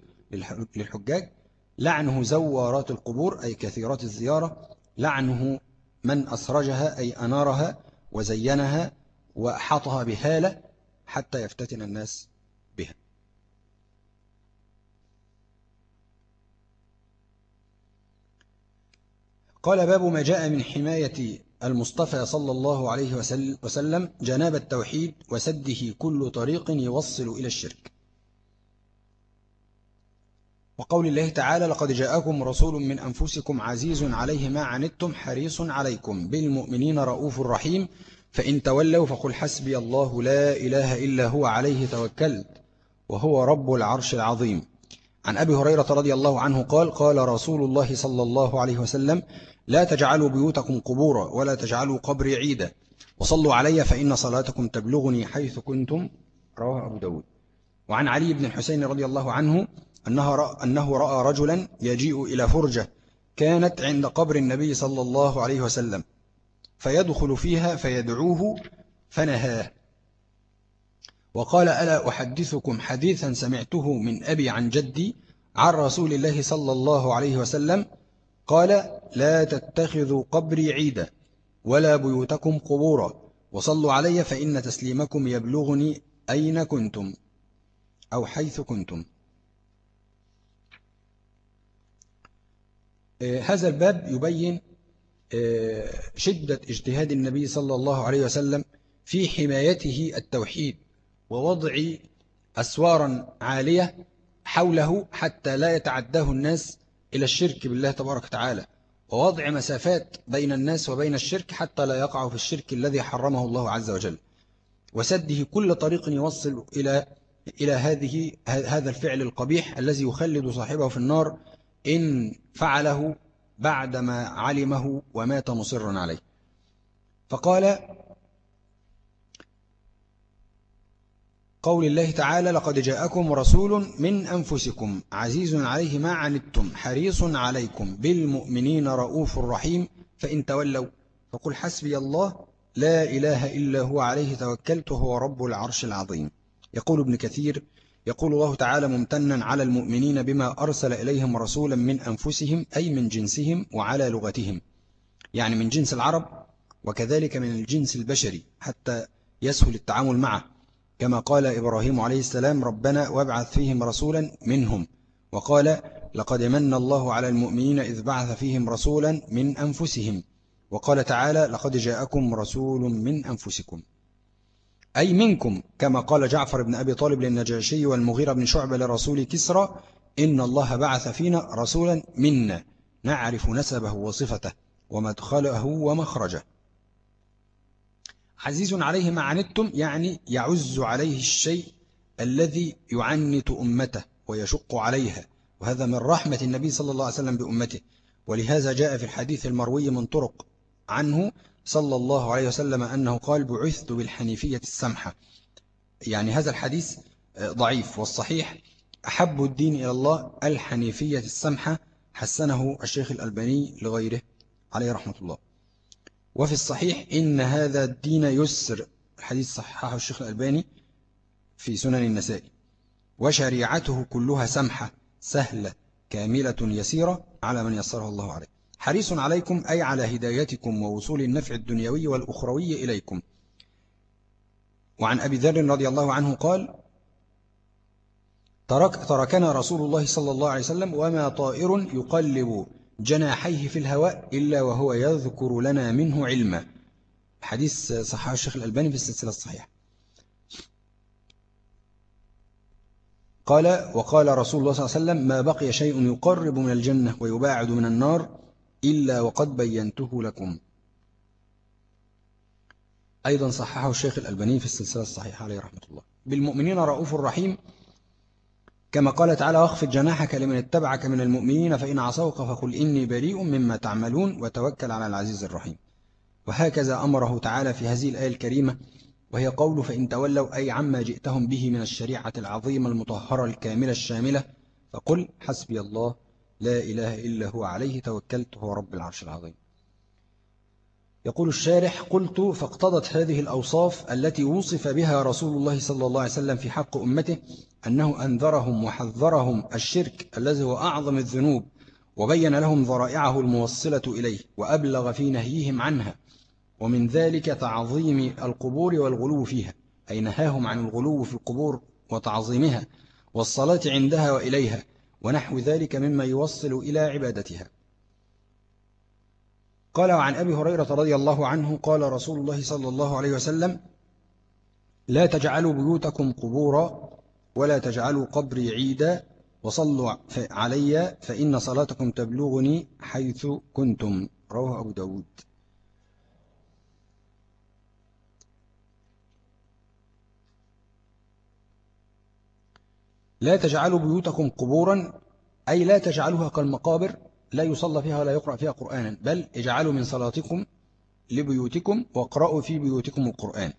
للحجاج. لعنه زوارات القبور أي كثيرات الزيارة. لعنه من أسرجها أي أنارها وزينها وأحاطها بهالة حتى يفتتن الناس بها قال باب ما جاء من حماية المصطفى صلى الله عليه وسلم جناب التوحيد وسده كل طريق يوصل إلى الشرك. وقول الله تعالى لقد جاءكم رسول من أنفسكم عزيز عليه ما عنتم حريص عليكم بالمؤمنين رؤوف رحيم فإن تولوا فقل حسبي الله لا إله إلا هو عليه توكلت وهو رب العرش العظيم. عن أبي هريرة رضي الله عنه قال قال رسول الله صلى الله عليه وسلم لا تجعلوا بيوتكم قبورا ولا تجعلوا قبري عيدا. وصلوا علي فإن صلاتكم تبلغني حيث كنتم. رواه أبو داود. وعن علي بن الحسين رضي الله عنه أنه رأى, أنه رأى رجلا يجيء إلى فرجة كانت عند قبر النبي صلى الله عليه وسلم فيدخل فيها فيدعوه فنهاه. وقال ألا أحدثكم حديثا سمعته من أبي عن جدي عن رسول الله صلى الله عليه وسلم؟ قال لا تتخذوا قبري عيدا ولا بيوتكم قبورا وصلوا علي فإن تسليمكم يبلغني أين كنتم أو حيث كنتم. آه، هذا الباب يبين آه، شدة اجتهاد النبي صلى الله عليه وسلم في حمايته التوحيد. ووضع أسوارا عالية حوله حتى لا يتعداه الناس إلى الشرك بالله تبارك وتعالى. ووضع مسافات بين الناس وبين الشرك حتى لا يقعوا في الشرك الذي حرمه الله عز وجل. وسده كل طريق يوصل إلى إلى هذه هذا الفعل القبيح الذي يخلد صاحبه في النار إن فعله بعدما علمه ومات مصرا عليه. فقال قول الله تعالى لقد جاءكم رسول من أنفسكم عزيز عليه ما عنتم حريص عليكم بالمؤمنين رؤوف رحيم فإن تولوا فقل حسبي الله لا إله إلا هو عليه توكلت هو رب العرش العظيم. يقول ابن كثير يقول الله تعالى ممتنا على المؤمنين بما أرسل إليهم رسولا من أنفسهم أي من جنسهم وعلى لغتهم. يعني من جنس العرب وكذلك من الجنس البشري حتى يسهل التعامل معه. كما قال إبراهيم عليه السلام ربنا وابعث فيهم رسولا منهم. وقال لقد من الله على المؤمنين إذ بعث فيهم رسولا من أنفسهم. وقال تعالى لقد جاءكم رسول من أنفسكم. أي منكم كما قال جعفر بن أبي طالب للنجاشي والمغيرة بن شعبة لرسول كسرى إن الله بعث فينا رسولا منا نعرف نسبه وصفته ومدخله ومخرجه. عزيز عليه ما عنتم يعني يعز عليه الشيء الذي يعنت أمته ويشق عليها وهذا من رحمة النبي صلى الله عليه وسلم بأمته. ولهذا جاء في الحديث المروي من طرق عنه صلى الله عليه وسلم أنه قال بعثت بالحنيفية السمحة. يعني هذا الحديث ضعيف والصحيح أحب الدين إلى الله الحنيفية السمحة. حسنه الشيخ الألباني لغيره عليه رحمة الله. وفي الصحيح إن هذا الدين يسر. الحديث صححه الشيخ الألباني في سنن النسائي وشريعته كلها سمحة سهلة كاملة يسيرة على من يسره الله عليه. حريص عليكم أي على هدايتكم ووصول النفع الدنيوي والأخروي إليكم. وعن أبي ذر رضي الله عنه قال ترك تركنا رسول الله صلى الله عليه وسلم وما طائر يقلب جناحيه في الهواء إلا وهو يذكر لنا منه علما. حديث صحيح الشيخ الألباني في السلسلة الصحيحة. قال وقال رسول الله صلى الله عليه وسلم ما بقي شيء يقرب من الجنة ويباعد من النار إلا وقد بينته لكم. أيضا صححه الشيخ الألباني في السلسلة الصحيحة عليه رحمة الله. بالمؤمنين رؤوف رحيم كما قال تعالى واخفض جناحك لمن اتبعك من المؤمنين فإن عصوك فقل إني بريء مما تعملون وتوكل على العزيز الرحيم. وهكذا أمره تعالى في هذه الآية الكريمة وهي قول فإن تولوا أي عما جئتهم به من الشريعة العظيمة المطهرة الكاملة الشاملة فقل حسبي الله لا إله إلا هو عليه توكلت هو رب العرش العظيم. يقول الشارح قلت فاقتضت هذه الأوصاف التي وصف بها رسول الله صلى الله عليه وسلم في حق أمته أنه أنذرهم وحذرهم الشرك الذي هو أعظم الذنوب وبين لهم ذرائعه الموصلة إليه وأبلغ في نهيهم عنها ومن ذلك تعظيم القبور والغلو فيها أي نهاهم عن الغلو في القبور وتعظيمها والصلاة عندها وإليها ونحو ذلك مما يوصل إلى عبادتها. قال وعن أبي هريرة رضي الله عنه قال رسول الله صلى الله عليه وسلم لا تجعلوا بيوتكم قبورا ولا تجعلوا قبري عيدا وصلوا علي فإن صلاتكم تبلغني حيث كنتم. رواه أبو داود. لا تجعلوا بيوتكم قبورا أي لا تجعلوها كالمقابر لا يصلى فيها ولا يقرأ فيها قرآنا. بل اجعلوا من صلاتكم لبيوتكم واقرأوا في بيوتكم القرآن.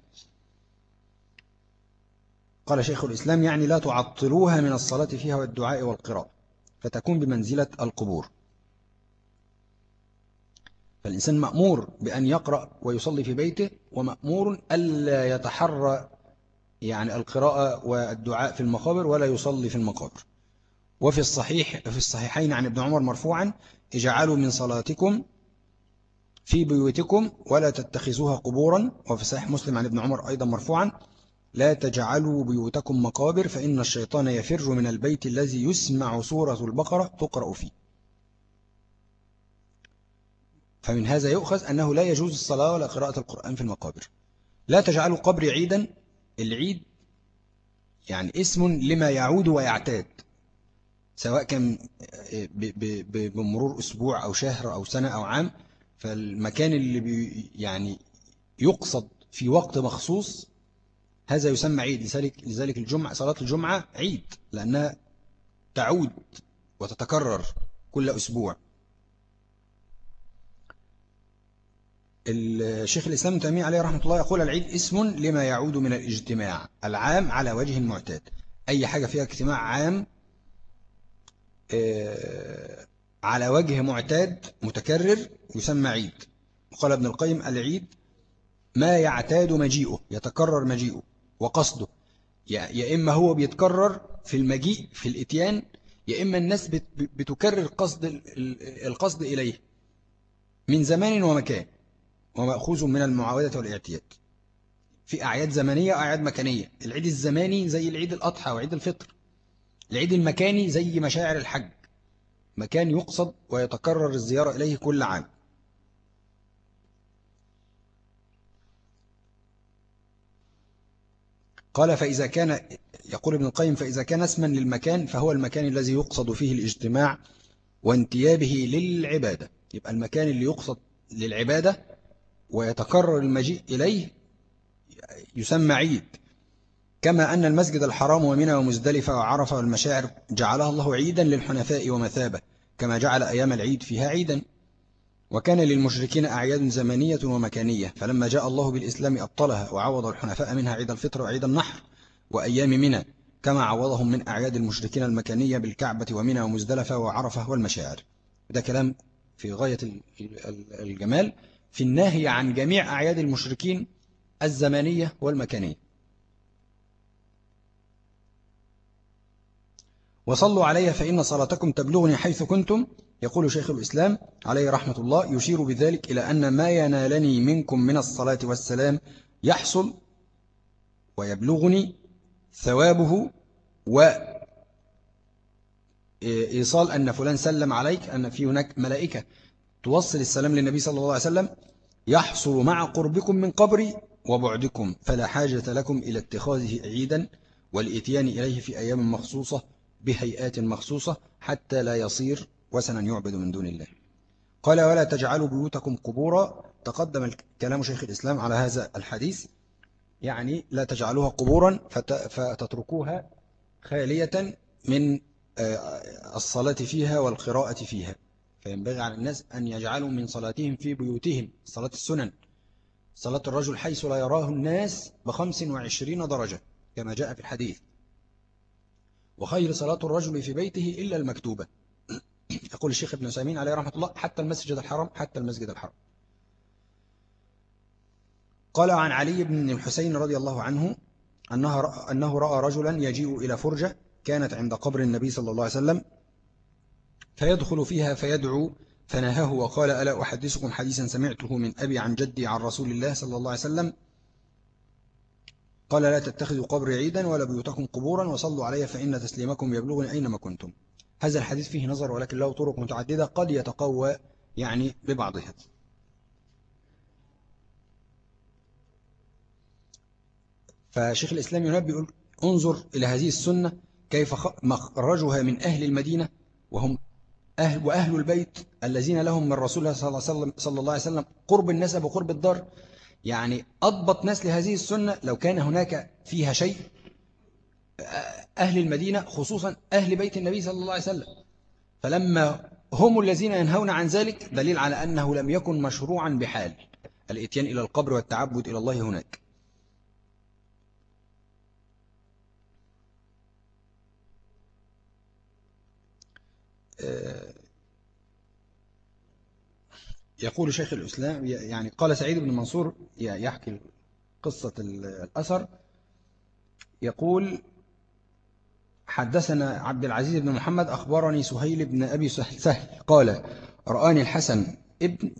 قال شيخ الإسلام يعني لا تعطلوها من الصلاة فيها والدعاء والقراءة فتكون بمنزلة القبور. فالإنسان مأمور بأن يقرأ ويصلي في بيته ومأمور ألا يتحرى يعني القراءة والدعاء في المقابر ولا يصلي في المقابر. وفي الصحيح في الصحيحين عن ابن عمر مرفوعا اجعلوا من صلاتكم في بيوتكم ولا تتخذوها قبورا وفي صحيح مسلم عن ابن عمر أيضا مرفوعا لا تجعلوا بيوتكم مقابر فإن الشيطان يفر من البيت الذي يسمع سورة البقرة تقرأ فيه. فمن هذا يؤخذ أنه لا يجوز الصلاة ولا قراءة القرآن في المقابر. لا تجعلوا قبر عيدا العيد يعني اسم لما يعود ويعتاد. سواء كان بمرور أسبوع أو شهر أو سنة أو عام فالمكان اللي بي يعني يقصد في وقت مخصوص هذا يسمى عيد. لذلك, لذلك الجمعة صلاة الجمعة عيد لأنها تعود وتتكرر كل أسبوع. الشيخ الإسلام تيمية عليه رحمة الله يقول العيد اسم لما يعود من الاجتماع العام على وجه المعتاد. أي حاجة فيها اجتماع عام آه، على وجه معتاد متكرر يسمى عيد. وقال ابن القيم العيد ما يعتاد مجيئه يتكرر مجيئه وقصده. يا إما هو بيتكرر في المجيء في الإتيان يا إما الناس بتكرر قصد القصد إليه. من زمان ومكان ومأخوذ من المعاودة والاعتياد. في أعياد زمنية وأعياد مكانية. العيد الزماني زي العيد الأضحى وعيد الفطر. العيد المكاني زي مشاعر الحج. مكان يقصد ويتكرر الزيارة إليه كل عام. قال فإذا كان يقول ابن القيم فإذا كان اسما للمكان فهو المكان الذي يقصد فيه الاجتماع وانتيابه للعبادة. يبقى المكان اللي يقصد للعبادة ويتكرر المجيء إليه يسمى عيد. كما أن المسجد الحرام ومنى ومزدلفة وعرفة والمشاعر جعلها الله عيدا للحنفاء ومثابة كما جعل أيام العيد فيها عيدا. وكان للمشركين أعياد زمنية ومكانية فلما جاء الله بالإسلام أبطلها وعوض الحنفاء منها عيد الفطر وعيد النحر وأيام منى كما عوضهم من أعياد المشركين المكانية بالكعبة ومنى ومزدلفة وعرفة والمشاعر. ده كلام في غاية الجمال في النهي عن جميع أعياد المشركين الزمانية والمكانية. وصلوا علي فإن صلاتكم تبلغني حيث كنتم يقول شيخ الإسلام عليه رحمة الله يشير بذلك إلى أن ما ينالني منكم من الصلاة والسلام يحصل ويبلغني ثوابه إيصال أن فلان سلم عليك أن في هناك ملائكة توصل السلام للنبي صلى الله عليه وسلم يحصل مع قربكم من قبري وبعدكم فلا حاجة لكم إلى اتخاذه عيدا والإتيان إليه في أيام مخصوصة بهيئات مخصوصة حتى لا يصير وسنا يعبد من دون الله. قال ولا تجعلوا بيوتكم قبورا. تقدم كلام شيخ الإسلام على هذا الحديث. يعني لا تجعلوها قبورا فتتركوها خالية من آه، الصلاة فيها والقراءة فيها. فينبغي على الناس أن يجعلوا من صلاتهم في بيوتهم صلاة السنن. صلاة الرجل حيث لا يراه الناس بخمس وعشرين درجة كما جاء في الحديث. وخير صلاة الرجل في بيته إلا المكتوبة. يقول الشيخ ابن سامين عليه رحمة الله حتى المسجد الحرام حتى المسجد الحرام. قال عن علي بن الحسين رضي الله عنه أنه, أنه رأى رجلا يجيء إلى فرجة كانت عند قبر النبي صلى الله عليه وسلم فيدخل فيها فيدعو فنهاه وقال ألا أحدثكم حديثا سمعته من أبي عن جدي عن رسول الله صلى الله عليه وسلم؟ قال لا تتخذوا قبر عيدا ولا بيوتكم قبورا وصلوا علي فإن تسليمكم يبلغني أينما كنتم. هذا الحديث فيه نظر ولكن له طرق متعددة قد يتقوى يعني ببعضها. فشيخ الإسلام ينبي يقول انظر إلى هذه السنة كيف مخرجها من أهل المدينة وهم أهل وأهل البيت الذين لهم من رسول الله صلى الله عليه وسلم قرب النسب وقرب الدار. يعني أضبط ناس لهذه السنة لو كان هناك فيها شيء أهل المدينة خصوصا أهل بيت النبي صلى الله عليه وسلم. فلما هم الذين ينهون عن ذلك دليل على أنه لم يكن مشروعا بحال الإتيان إلى القبر والتعبد إلى الله هناك. يقول شيخ الإسلام يعني قال سعيد بن منصور يحكي قصة الأثر. يقول حدثنا عبد العزيز بن محمد أخبرني سهيل بن أبي سهل. قال رآني الحسن ابن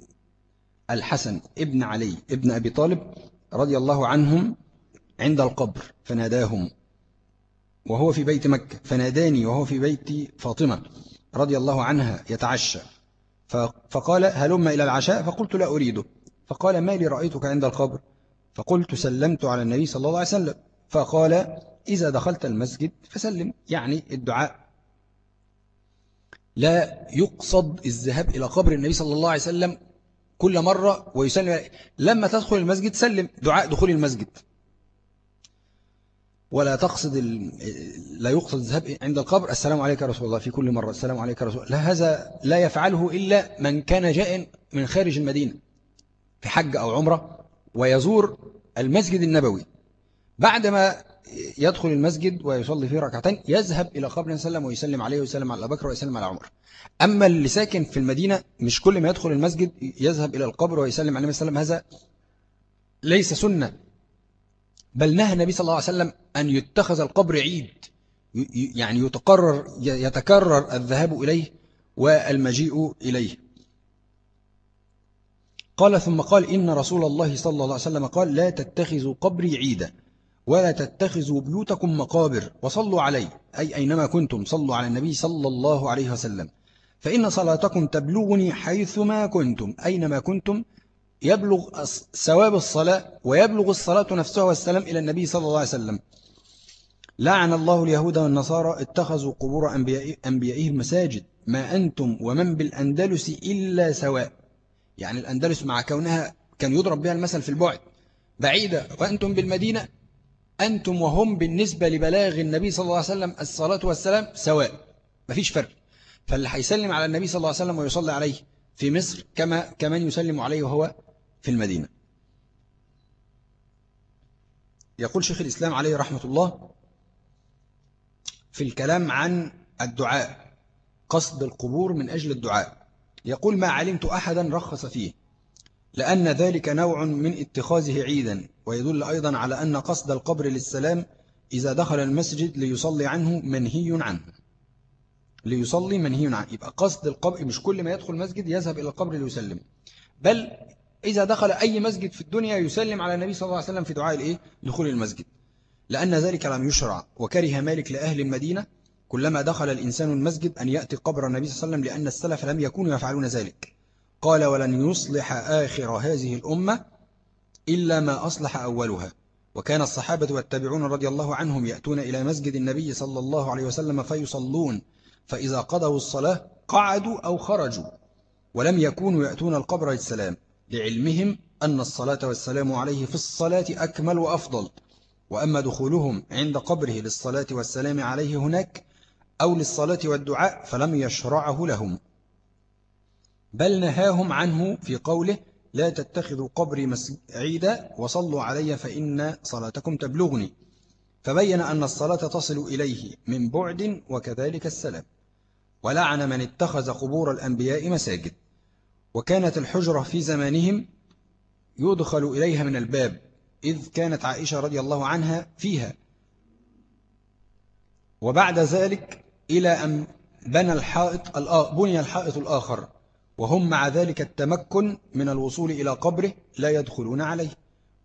الحسن ابن علي ابن أبي طالب رضي الله عنهم عند القبر فناداهم. وهو في بيت مكة فناداني وهو في بيت فاطمة رضي الله عنها يتعشى. فقال هلم إلى العشاء؟ فقلت لا أريده. فقال ما لي رأيتك عند القبر؟ فقلت سلمت على النبي صلى الله عليه وسلم. فقال إذا دخلت المسجد فسلم يعني الدعاء. لا يقصد الذهاب إلى قبر النبي صلى الله عليه وسلم كل مرة ويسلم. لما تدخل المسجد سلم دعاء دخول المسجد. ولا تقصد ال... لا يقصد الذهاب عند القبر. السلام عليك يا رسول الله في كل مرة. السلام عليك يا رسول الله. لا هذا لا يفعله إلا من كان جاء من خارج المدينة في حج أو عمرة ويزور المسجد النبوي. بعدما يدخل المسجد ويصلي فيه ركعتين يذهب إلى قبر وسلم ويسلم عليه ويسلم على بكر ويسلم على عمر. أما اللي ساكن في المدينة مش كل ما يدخل المسجد يذهب إلى القبر ويسلم عليه وسلم. هذا ليس سنة. بل نهى النبي صلى الله عليه وسلم أن يتخذ القبر عيد. يعني يتقرر يتكرر الذهاب إليه والمجيء إليه. قال ثم قال إن رسول الله صلى الله عليه وسلم قال لا تتخذوا قبري عيدا ولا تتخذوا بيوتكم مقابر وصلوا علي. أي أينما كنتم صلوا على النبي صلى الله عليه وسلم. فإن صلاتكم تبلغني حيثما كنتم أينما كنتم يبلغ ثواب الصلاة ويبلغ الصلاة نفسها والسلام إلى النبي صلى الله عليه وسلم. لعن الله اليهود والنصارى اتخذوا قبور أنبيائهم مساجد. ما أنتم ومن بالأندلس إلا سواء. يعني الأندلس مع كونها كان يضرب بها المثل في البعد. بعيدة. وأنتم بالمدينة؟ أنتم وهم بالنسبة لبلاغ النبي صلى الله عليه وسلم الصلاة والسلام سواء. مفيش فرق. فاللي هيسلم على النبي صلى الله عليه وسلم ويصلي عليه في مصر كما كمان يسلم عليه وهو في المدينة. يقول شيخ الإسلام عليه رحمة الله في الكلام عن الدعاء قصد القبور من أجل الدعاء. يقول ما علمت أحدا رخص فيه لأن ذلك نوع من اتخاذه عيدا ويدل أيضا على أن قصد القبر للسلام إذا دخل المسجد ليصلي عنه منهي عنه. ليصلي منهي عنه. يبقى قصد القبر مش كل ما يدخل المسجد يذهب إلى القبر ليسلم. بل إذا دخل أي مسجد في الدنيا يسلم على النبي صلى الله عليه وسلم في دعاء الإيه؟ دخول المسجد. لأن ذلك لم يشرع وكره مالك لأهل المدينة كلما دخل الإنسان المسجد أن يأتي قبر النبي صلى الله عليه وسلم لأن السلف لم يكونوا يفعلون ذلك. قال ولن يصلح آخر هذه الأمة إلا ما أصلح أولها. وكان الصحابة والتابعون رضي الله عنهم يأتون إلى مسجد النبي صلى الله عليه وسلم فيصلون فإذا قضوا الصلاة قعدوا أو خرجوا ولم يكونوا يأتون القبر للسلام. لعلمهم أن الصلاة والسلام عليه في الصلاة أكمل وأفضل. وأما دخولهم عند قبره للصلاة والسلام عليه هناك أو للصلاة والدعاء فلم يشرعه لهم. بل نهاهم عنه في قوله لا تتخذوا قبري مسعيدا وصلوا علي فإن صلاتكم تبلغني. فبين أن الصلاة تصل إليه من بعد وكذلك السلام. ولعن من اتخذ قبور الأنبياء مساجد. وكانت الحجرة في زمانهم يدخل إليها من الباب إذ كانت عائشة رضي الله عنها فيها. وبعد ذلك إلى أن بنى الحائط بني الحائط الآخر وهم مع ذلك التمكن من الوصول إلى قبره لا يدخلون عليه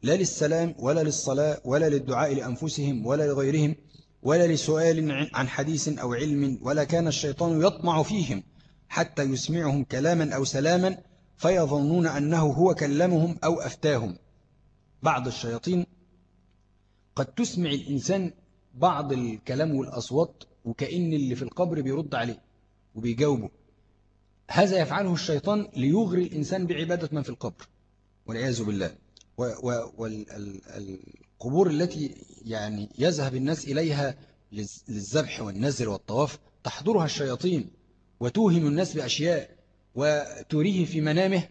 لا للسلام ولا للصلاة ولا للدعاء لأنفسهم ولا لغيرهم ولا لسؤال عن حديث أو علم ولا كان الشيطان يطمع فيهم. حتى يسمعهم كلاما أو سلاما فيظنون أنه هو كلمهم أو أفتاهم. بعض الشياطين قد تسمع الإنسان بعض الكلام والأصوات وكأن اللي في القبر بيرد عليه وبيجاوبه. هذا يفعله الشيطان ليغري الإنسان بعبادة من في القبر والعياذ بالله. والقبور التي يعني يذهب الناس إليها للذبح والنزر والطواف تحضرها الشياطين. وتوهم الناس بأشياء وتريه في منامه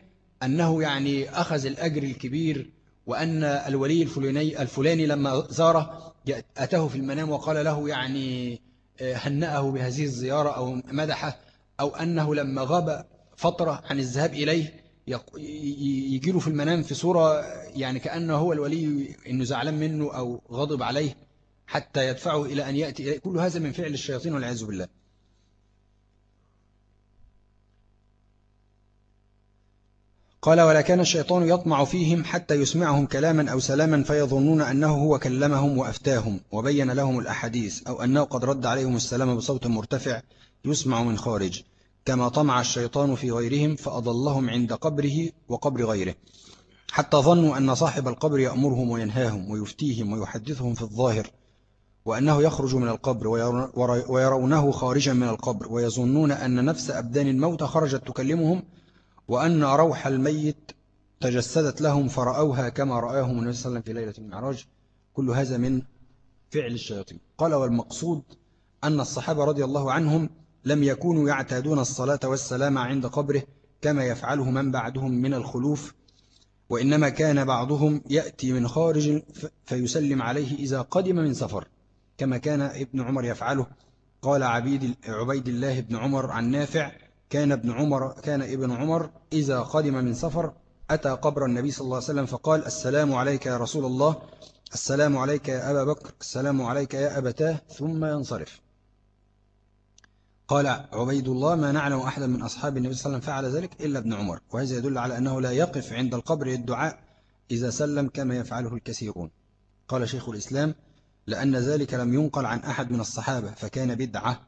أنه يعني أخذ الأجر الكبير وأن الولي الفلاني, الفلاني لما زاره أتاه في المنام وقال له يعني آه، هنأه بهذه الزيارة أو مدحه أو أنه لما غاب فترة عن الذهاب إليه يجي له في المنام في صورة يعني كأنه هو الولي إنه زعلان منه أو غضب عليه حتى يدفعه إلى أن يأتي إليه. كل هذا من فعل الشياطين والعياذ بالله. قال ولا كان الشيطان يطمع فيهم حتى يسمعهم كلاما أو سلاما فيظنون أنه هو كلمهم وأفتاهم وبين لهم الأحاديث أو أنه قد رد عليهم السلام بصوت مرتفع يسمع من خارج كما طمع الشيطان في غيرهم فأضلهم عند قبره وقبر غيره حتى ظنوا أن صاحب القبر يأمرهم وينهاهم ويفتيهم ويحدثهم في الظاهر وأنه يخرج من القبر ويرونه خارجا من القبر ويظنون أن نفس أبدان الموت خرجت تكلمهم وأن روح الميت تجسدت لهم فرأوها كما رآهم النبي صلى الله عليه وسلم في ليلة المعراج. كل هذا من فعل الشياطين. قال والمقصود أن الصحابة رضي الله عنهم لم يكونوا يعتادون الصلاة والسلام عند قبره كما يفعله من بعدهم من الخلوف وإنما كان بعضهم يأتي من خارج فيسلم عليه إذا قدم من سفر كما كان ابن عمر يفعله. قال عبيد عبيد الله بن عمر عن نافع كان ابن عمر كان ابن عمر إذا قدم من سفر أتى قبر النبي صلى الله عليه وسلم فقال السلام عليك يا رسول الله السلام عليك يا أبا بكر السلام عليك يا أبتاه ثم ينصرف. قال عبيد الله ما نعلم أحدا من أصحاب النبي صلى الله عليه وسلم فعل ذلك إلا ابن عمر وهذا يدل على أنه لا يقف عند القبر للدعاء إذا سلم كما يفعله الكثيرون. قال شيخ الإسلام لأن ذلك لم ينقل عن أحد من الصحابة فكان بدعة.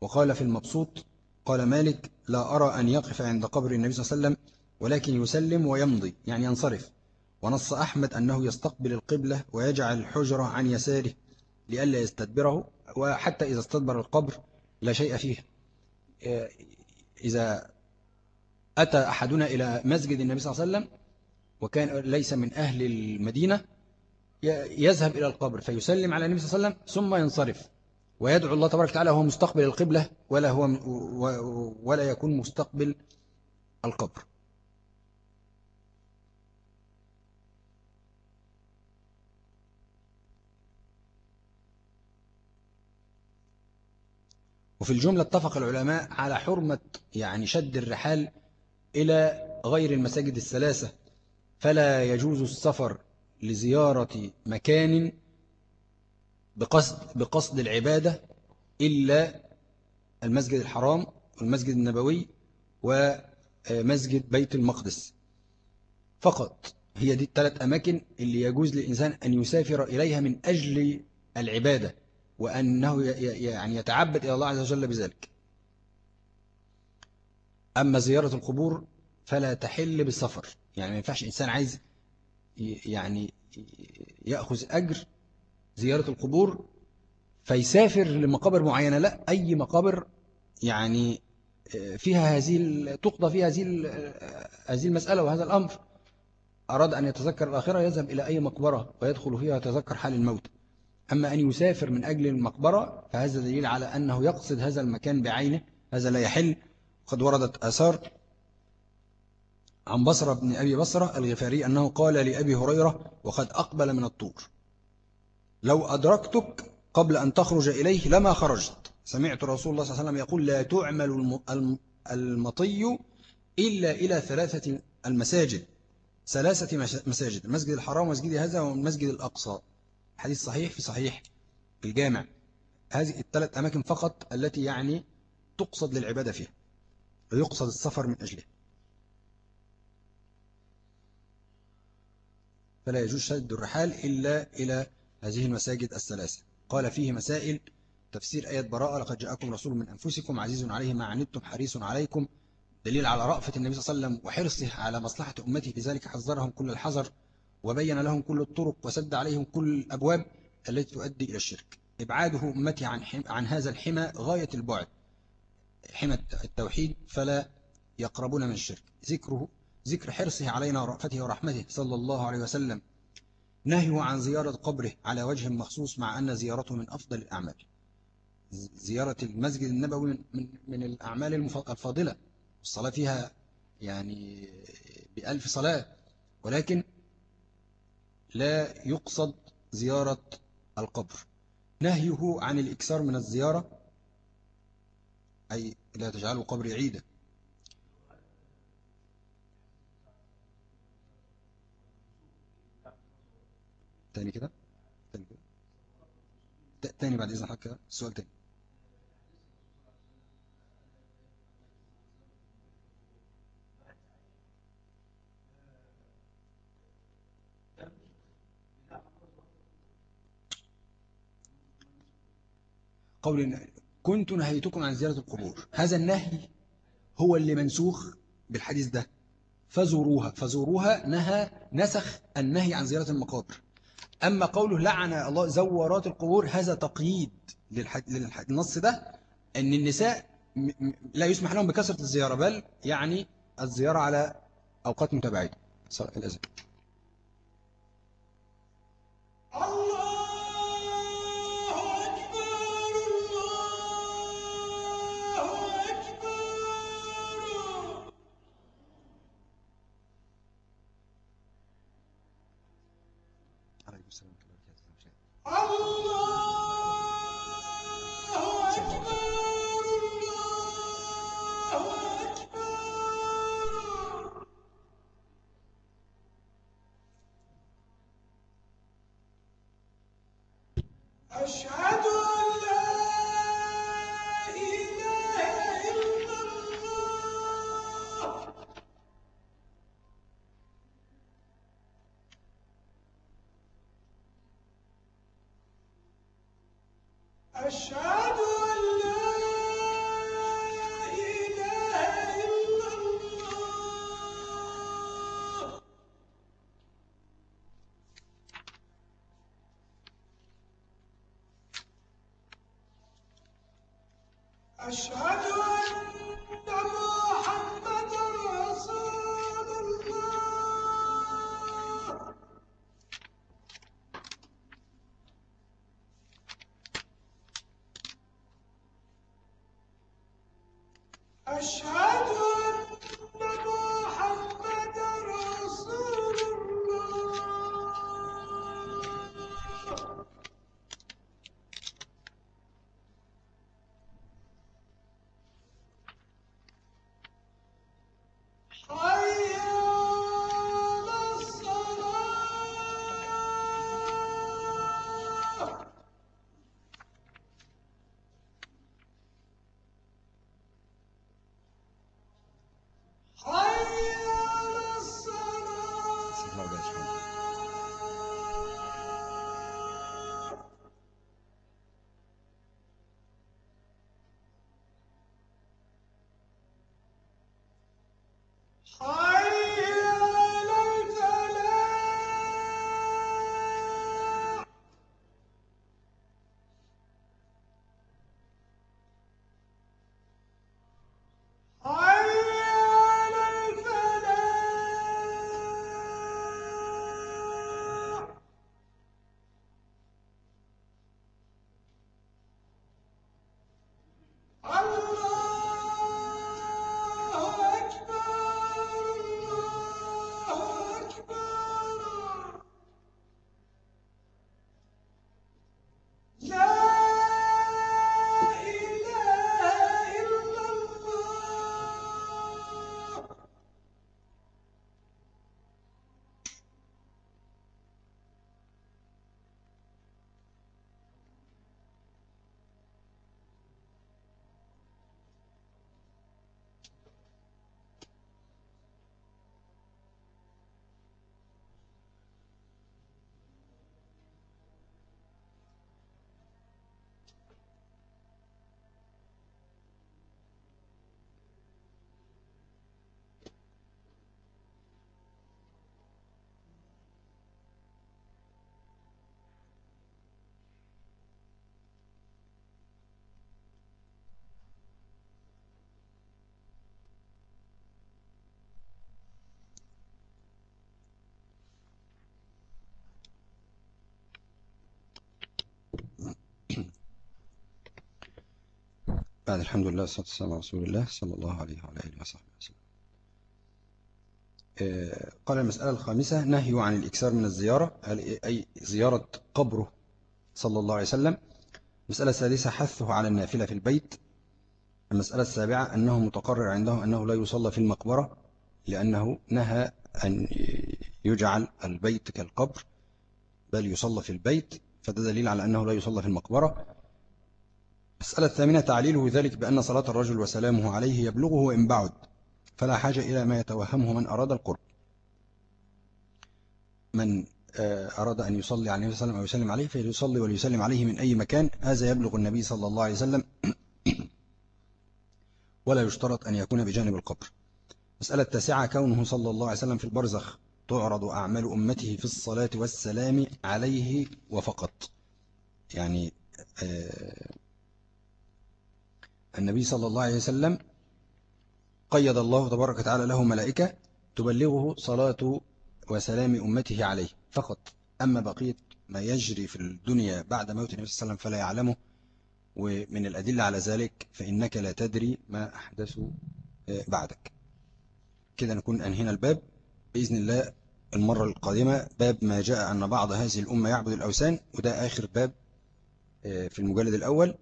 وقال في المبسوط قال مالك لا أرى أن يقف عند قبر النبي صلى الله عليه وسلم ولكن يسلم ويمضي يعني ينصرف. ونص أحمد أنه يستقبل القبلة ويجعل الحجرة عن يساره لئلا يستدبره وحتى إذا استدبر القبر لا شيء فيه. إذا أتى أحدنا إلى مسجد النبي صلى الله عليه وسلم وكان ليس من أهل المدينة يذهب إلى القبر فيسلم على النبي صلى الله عليه وسلم ثم ينصرف. ويدعو الله تبارك وتعالى هو مستقبل القبلة ولا, هو ولا يكون مستقبل القبر. وفي الجملة اتفق العلماء على حرمة يعني شد الرحال إلى غير المساجد الثلاثة. فلا يجوز السفر لزيارة مكان بقصد, بقصد العبادة إلا المسجد الحرام والمسجد النبوي ومسجد بيت المقدس. فقط هي دي الثلاث أماكن اللي يجوز للإنسان أن يسافر إليها من أجل العبادة وأنه يعني يتعبد إلى الله عز وجل بذلك. أما زيارة القبور فلا تحل بالسفر. يعني ما ينفعش إنسان عايز يعني يأخذ أجر زيارة القبور فيسافر لمقابر معينة؟ لا أي مقابر يعني آه، فيها هذه تقضى فيها هذه آه، هذه المسألة وهذا الأمر. أراد أن يتذكر الآخرة يذهب إلى أي مقبرة ويدخل فيها يتذكر حال الموت. أما أن يسافر من أجل المقبرة فهذا دليل على أنه يقصد هذا المكان بعينه هذا لا يحل. قد وردت آثار عن بصرة بن أبي بصرة الغفاري أنه قال لأبي هريرة وقد أقبل من الطور. لو أدركتك قبل أن تخرج إليه لما خرجت. سمعت رسول الله صلى الله عليه وسلم يقول لا تعمل المطي إلا إلى ثلاثة المساجد. ثلاثة مساجد المسجد الحرام ومسجد هذا والمسجد الأقصى. حديث صحيح في صحيح في الجامع. هذه الثلاث أماكن فقط التي يعني تقصد للعبادة فيها ويقصد السفر من أجله فلا يجوز شد الرحال إلا إلى هذه المساجد الثلاثة. قال فيه مسائل تفسير آية براءة لقد جاءكم رسول من أنفسكم عزيز عليه ما عنتم حريص عليكم. دليل على رأفة النبي صلى الله عليه وسلم وحرصه على مصلحة أمته لذلك حذرهم كل الحذر وبين لهم كل الطرق وسد عليهم كل الأبواب التي تؤدي إلى الشرك. إبعاده أمتي عن, عن هذا الحمى غاية البعد. حمى التوحيد فلا يقربون من الشرك. ذكره ذكر حرصه علينا ورأفته ورحمته صلى الله عليه وسلم. نهيه عن زيارة قبره على وجه مخصوص مع أن زيارته من أفضل الأعمال. زيارة المسجد النبوي من, من الأعمال الفاضلة. الصلاة فيها يعني بألف صلاة. ولكن لا يقصد زيارة القبر. نهيه عن الإكثار من الزيارة أي لا تجعلوا قبري عيدا. تاني كده؟ تاني كده؟ تاني بعد إذن حضرتك السؤال تاني. قول كنت نهيتكم عن زيارة القبور. هذا النهي هو اللي منسوخ بالحديث ده. فزوروها. فزوروها نهى نسخ النهي عن زيارة المقابر. أما قوله لعن الله زورات القبور هذا تقييد للنص ده أن النساء لا يسمح لهم بكثرة الزيارة بل يعني الزيارة على أوقات متباعدة. الأذن Allah Asha! بعد الحمد لله والصلاة والسلام على رسول الله صلى الله عليه وعلى آله وصحبه وسلم. آه، قال المسألة الخامسة نهي عن الإكثار من الزيارة أي زيارة قبره صلى الله عليه وسلم. المسألة السادسة حثه على النافلة في البيت. المسألة السابعة أنه متقرر عنده أنه لا يصلى في المقبرة لأنه نهى أن يجعل البيت كالقبر بل يصلى في البيت. فده دليل على أنه لا يصلى في المقبرة. المسألة الثامنة تعليله ذلك بأن صلاة الرجل وسلامه عليه يبلغه إن بعد فلا حاجة إلى ما يتوهمه من أراد القرب. من آه، أراد أن يصلي عليه وسلم أو يسلم عليه فليصلي وليسلم عليه من أي مكان هذا يبلغ النبي صلى الله عليه وسلم ولا يشترط أن يكون بجانب القبر. مسألة التاسعة كونه صلى الله عليه وسلم في البرزخ تعرض أعمال أمته في الصلاة والسلام عليه وفقط. يعني آه النبي صلى الله عليه وسلم قيد الله تبارك وتعالى له ملائكة تبلغه صلاة وسلام أمته عليه فقط. أما بقية ما يجري في الدنيا بعد موت النبي صلى الله عليه وسلم فلا يعلمه ومن الأدلة على ذلك فإنك لا تدري ما أحدث آه، بعدك. كده نكون أنهينا الباب. بإذن الله المرة القادمة باب ما جاء أن بعض هذه الأمة يعبد الأوثان وده آخر باب آه، في المجلد الأول.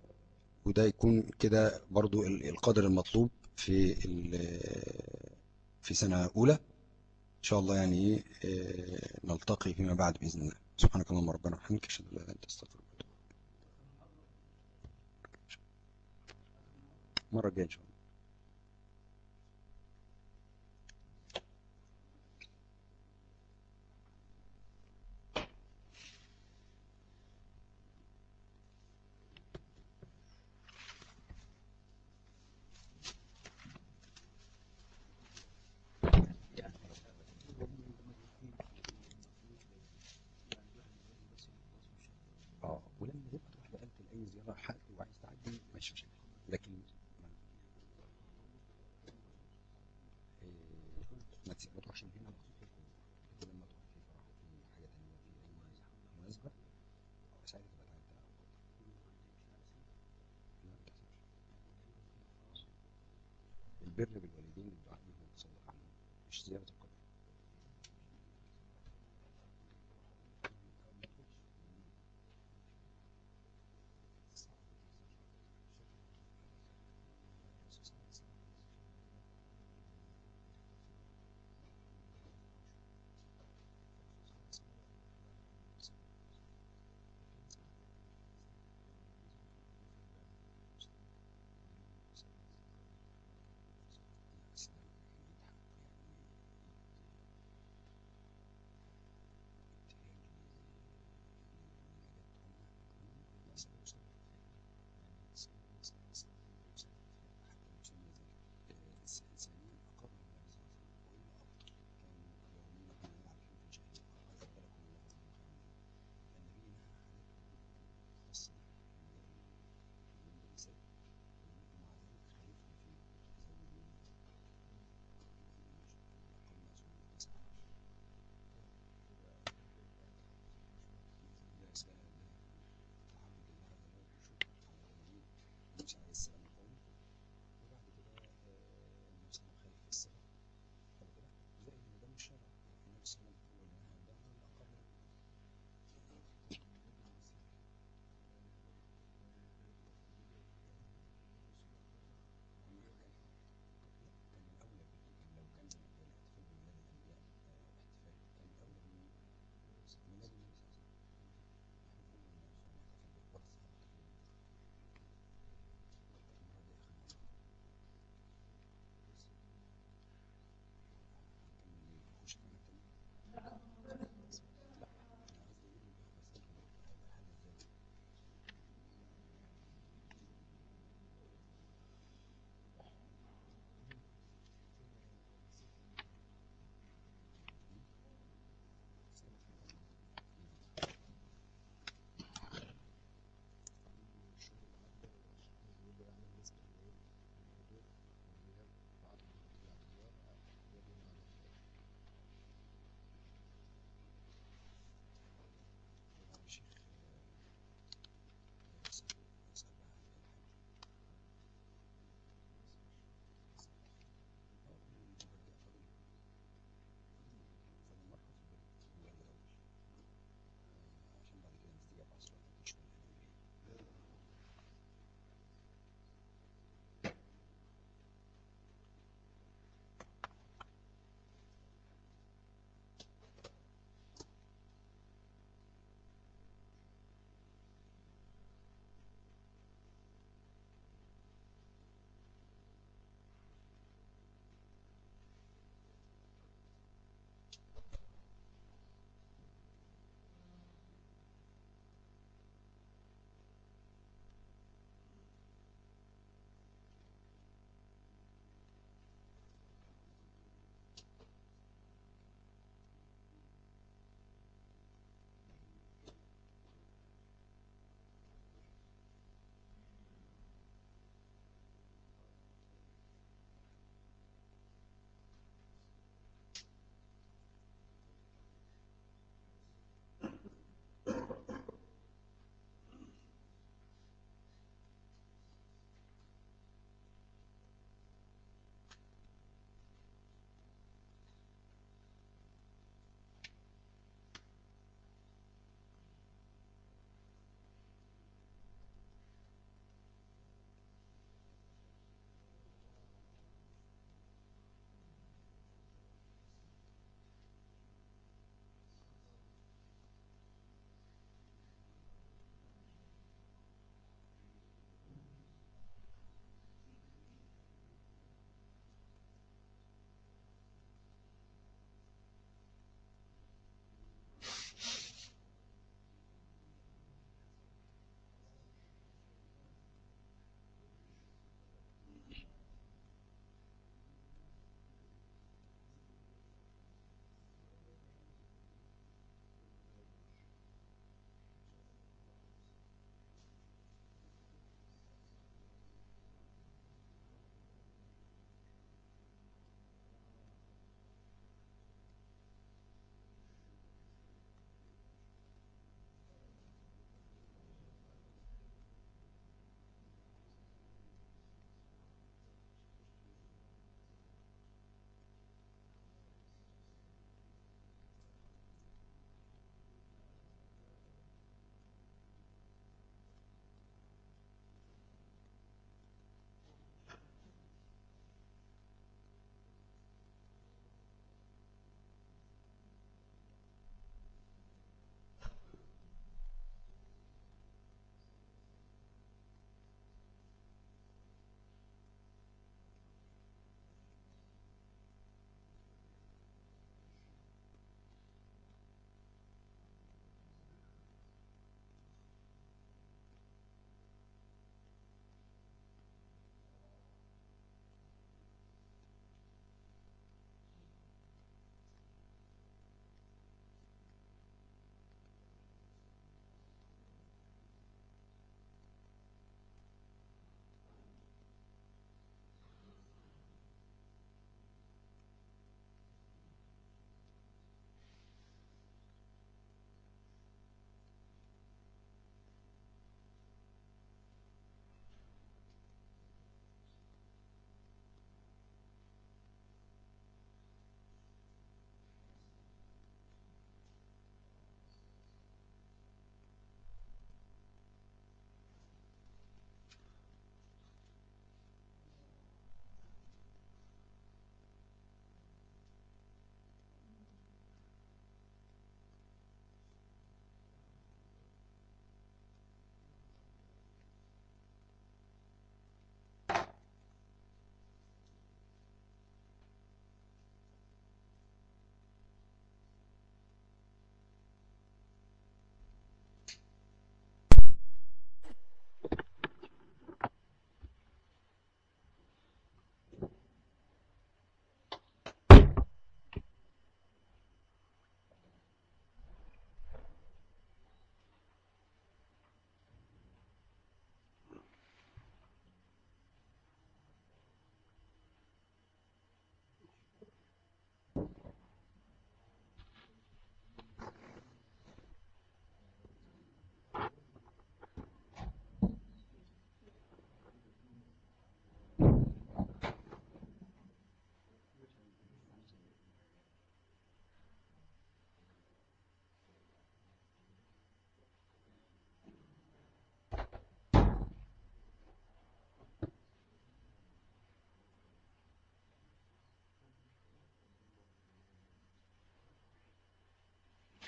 وده يكون كده برضو القدر المطلوب في في سنة أولى. إن شاء الله يعني آه، نلتقي فيما بعد بإذن الله. سبحانك اللهم ربنا وبحمدك أشهد أن لا إله إلا أنت أستغفرك مرة الجاية إن شاء الله. البر بالوالدين بالدعاء لهم وتصلح مش زيارة القبر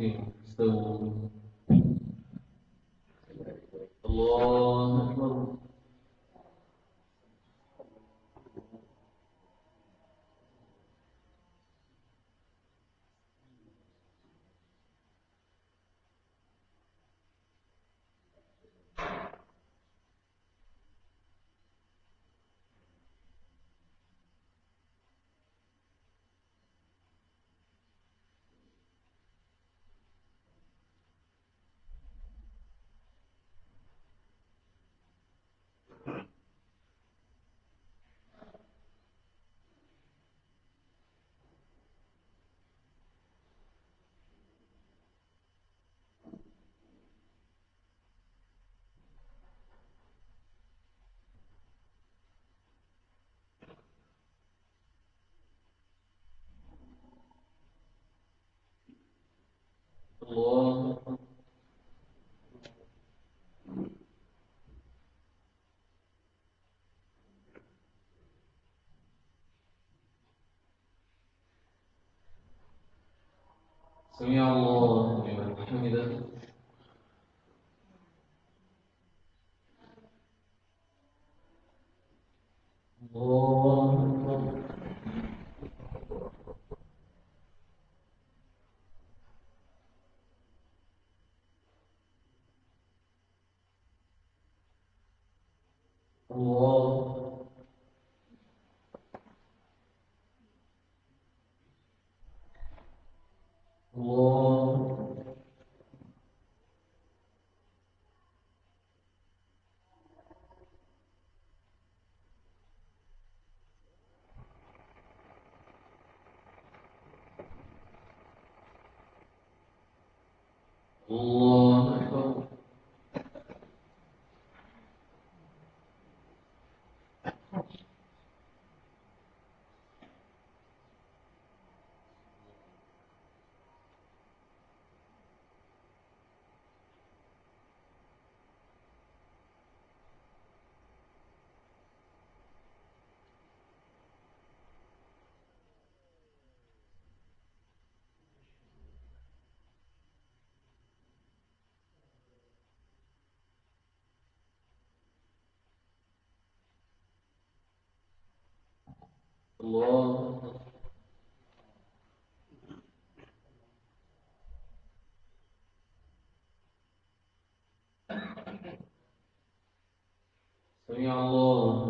tempo. 정희하고 형이든 오. الله. لمن حمده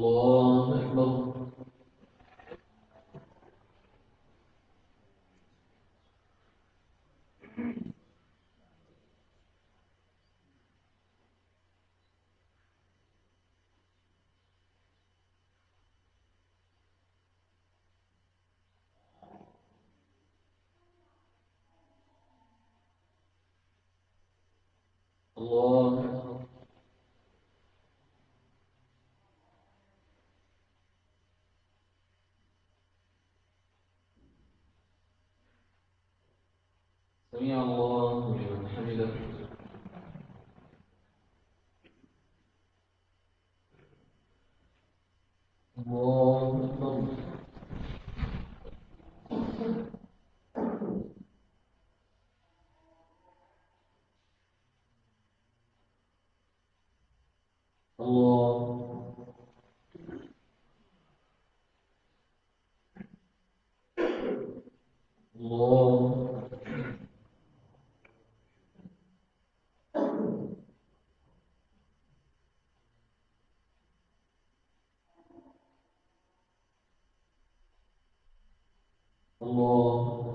الله أكبر الله أكبر سمع الله لمن حمده الله أكبر الله الله الله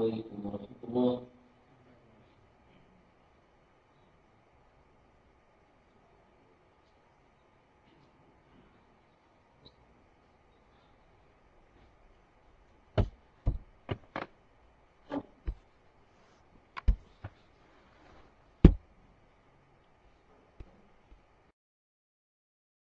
السلام عليكم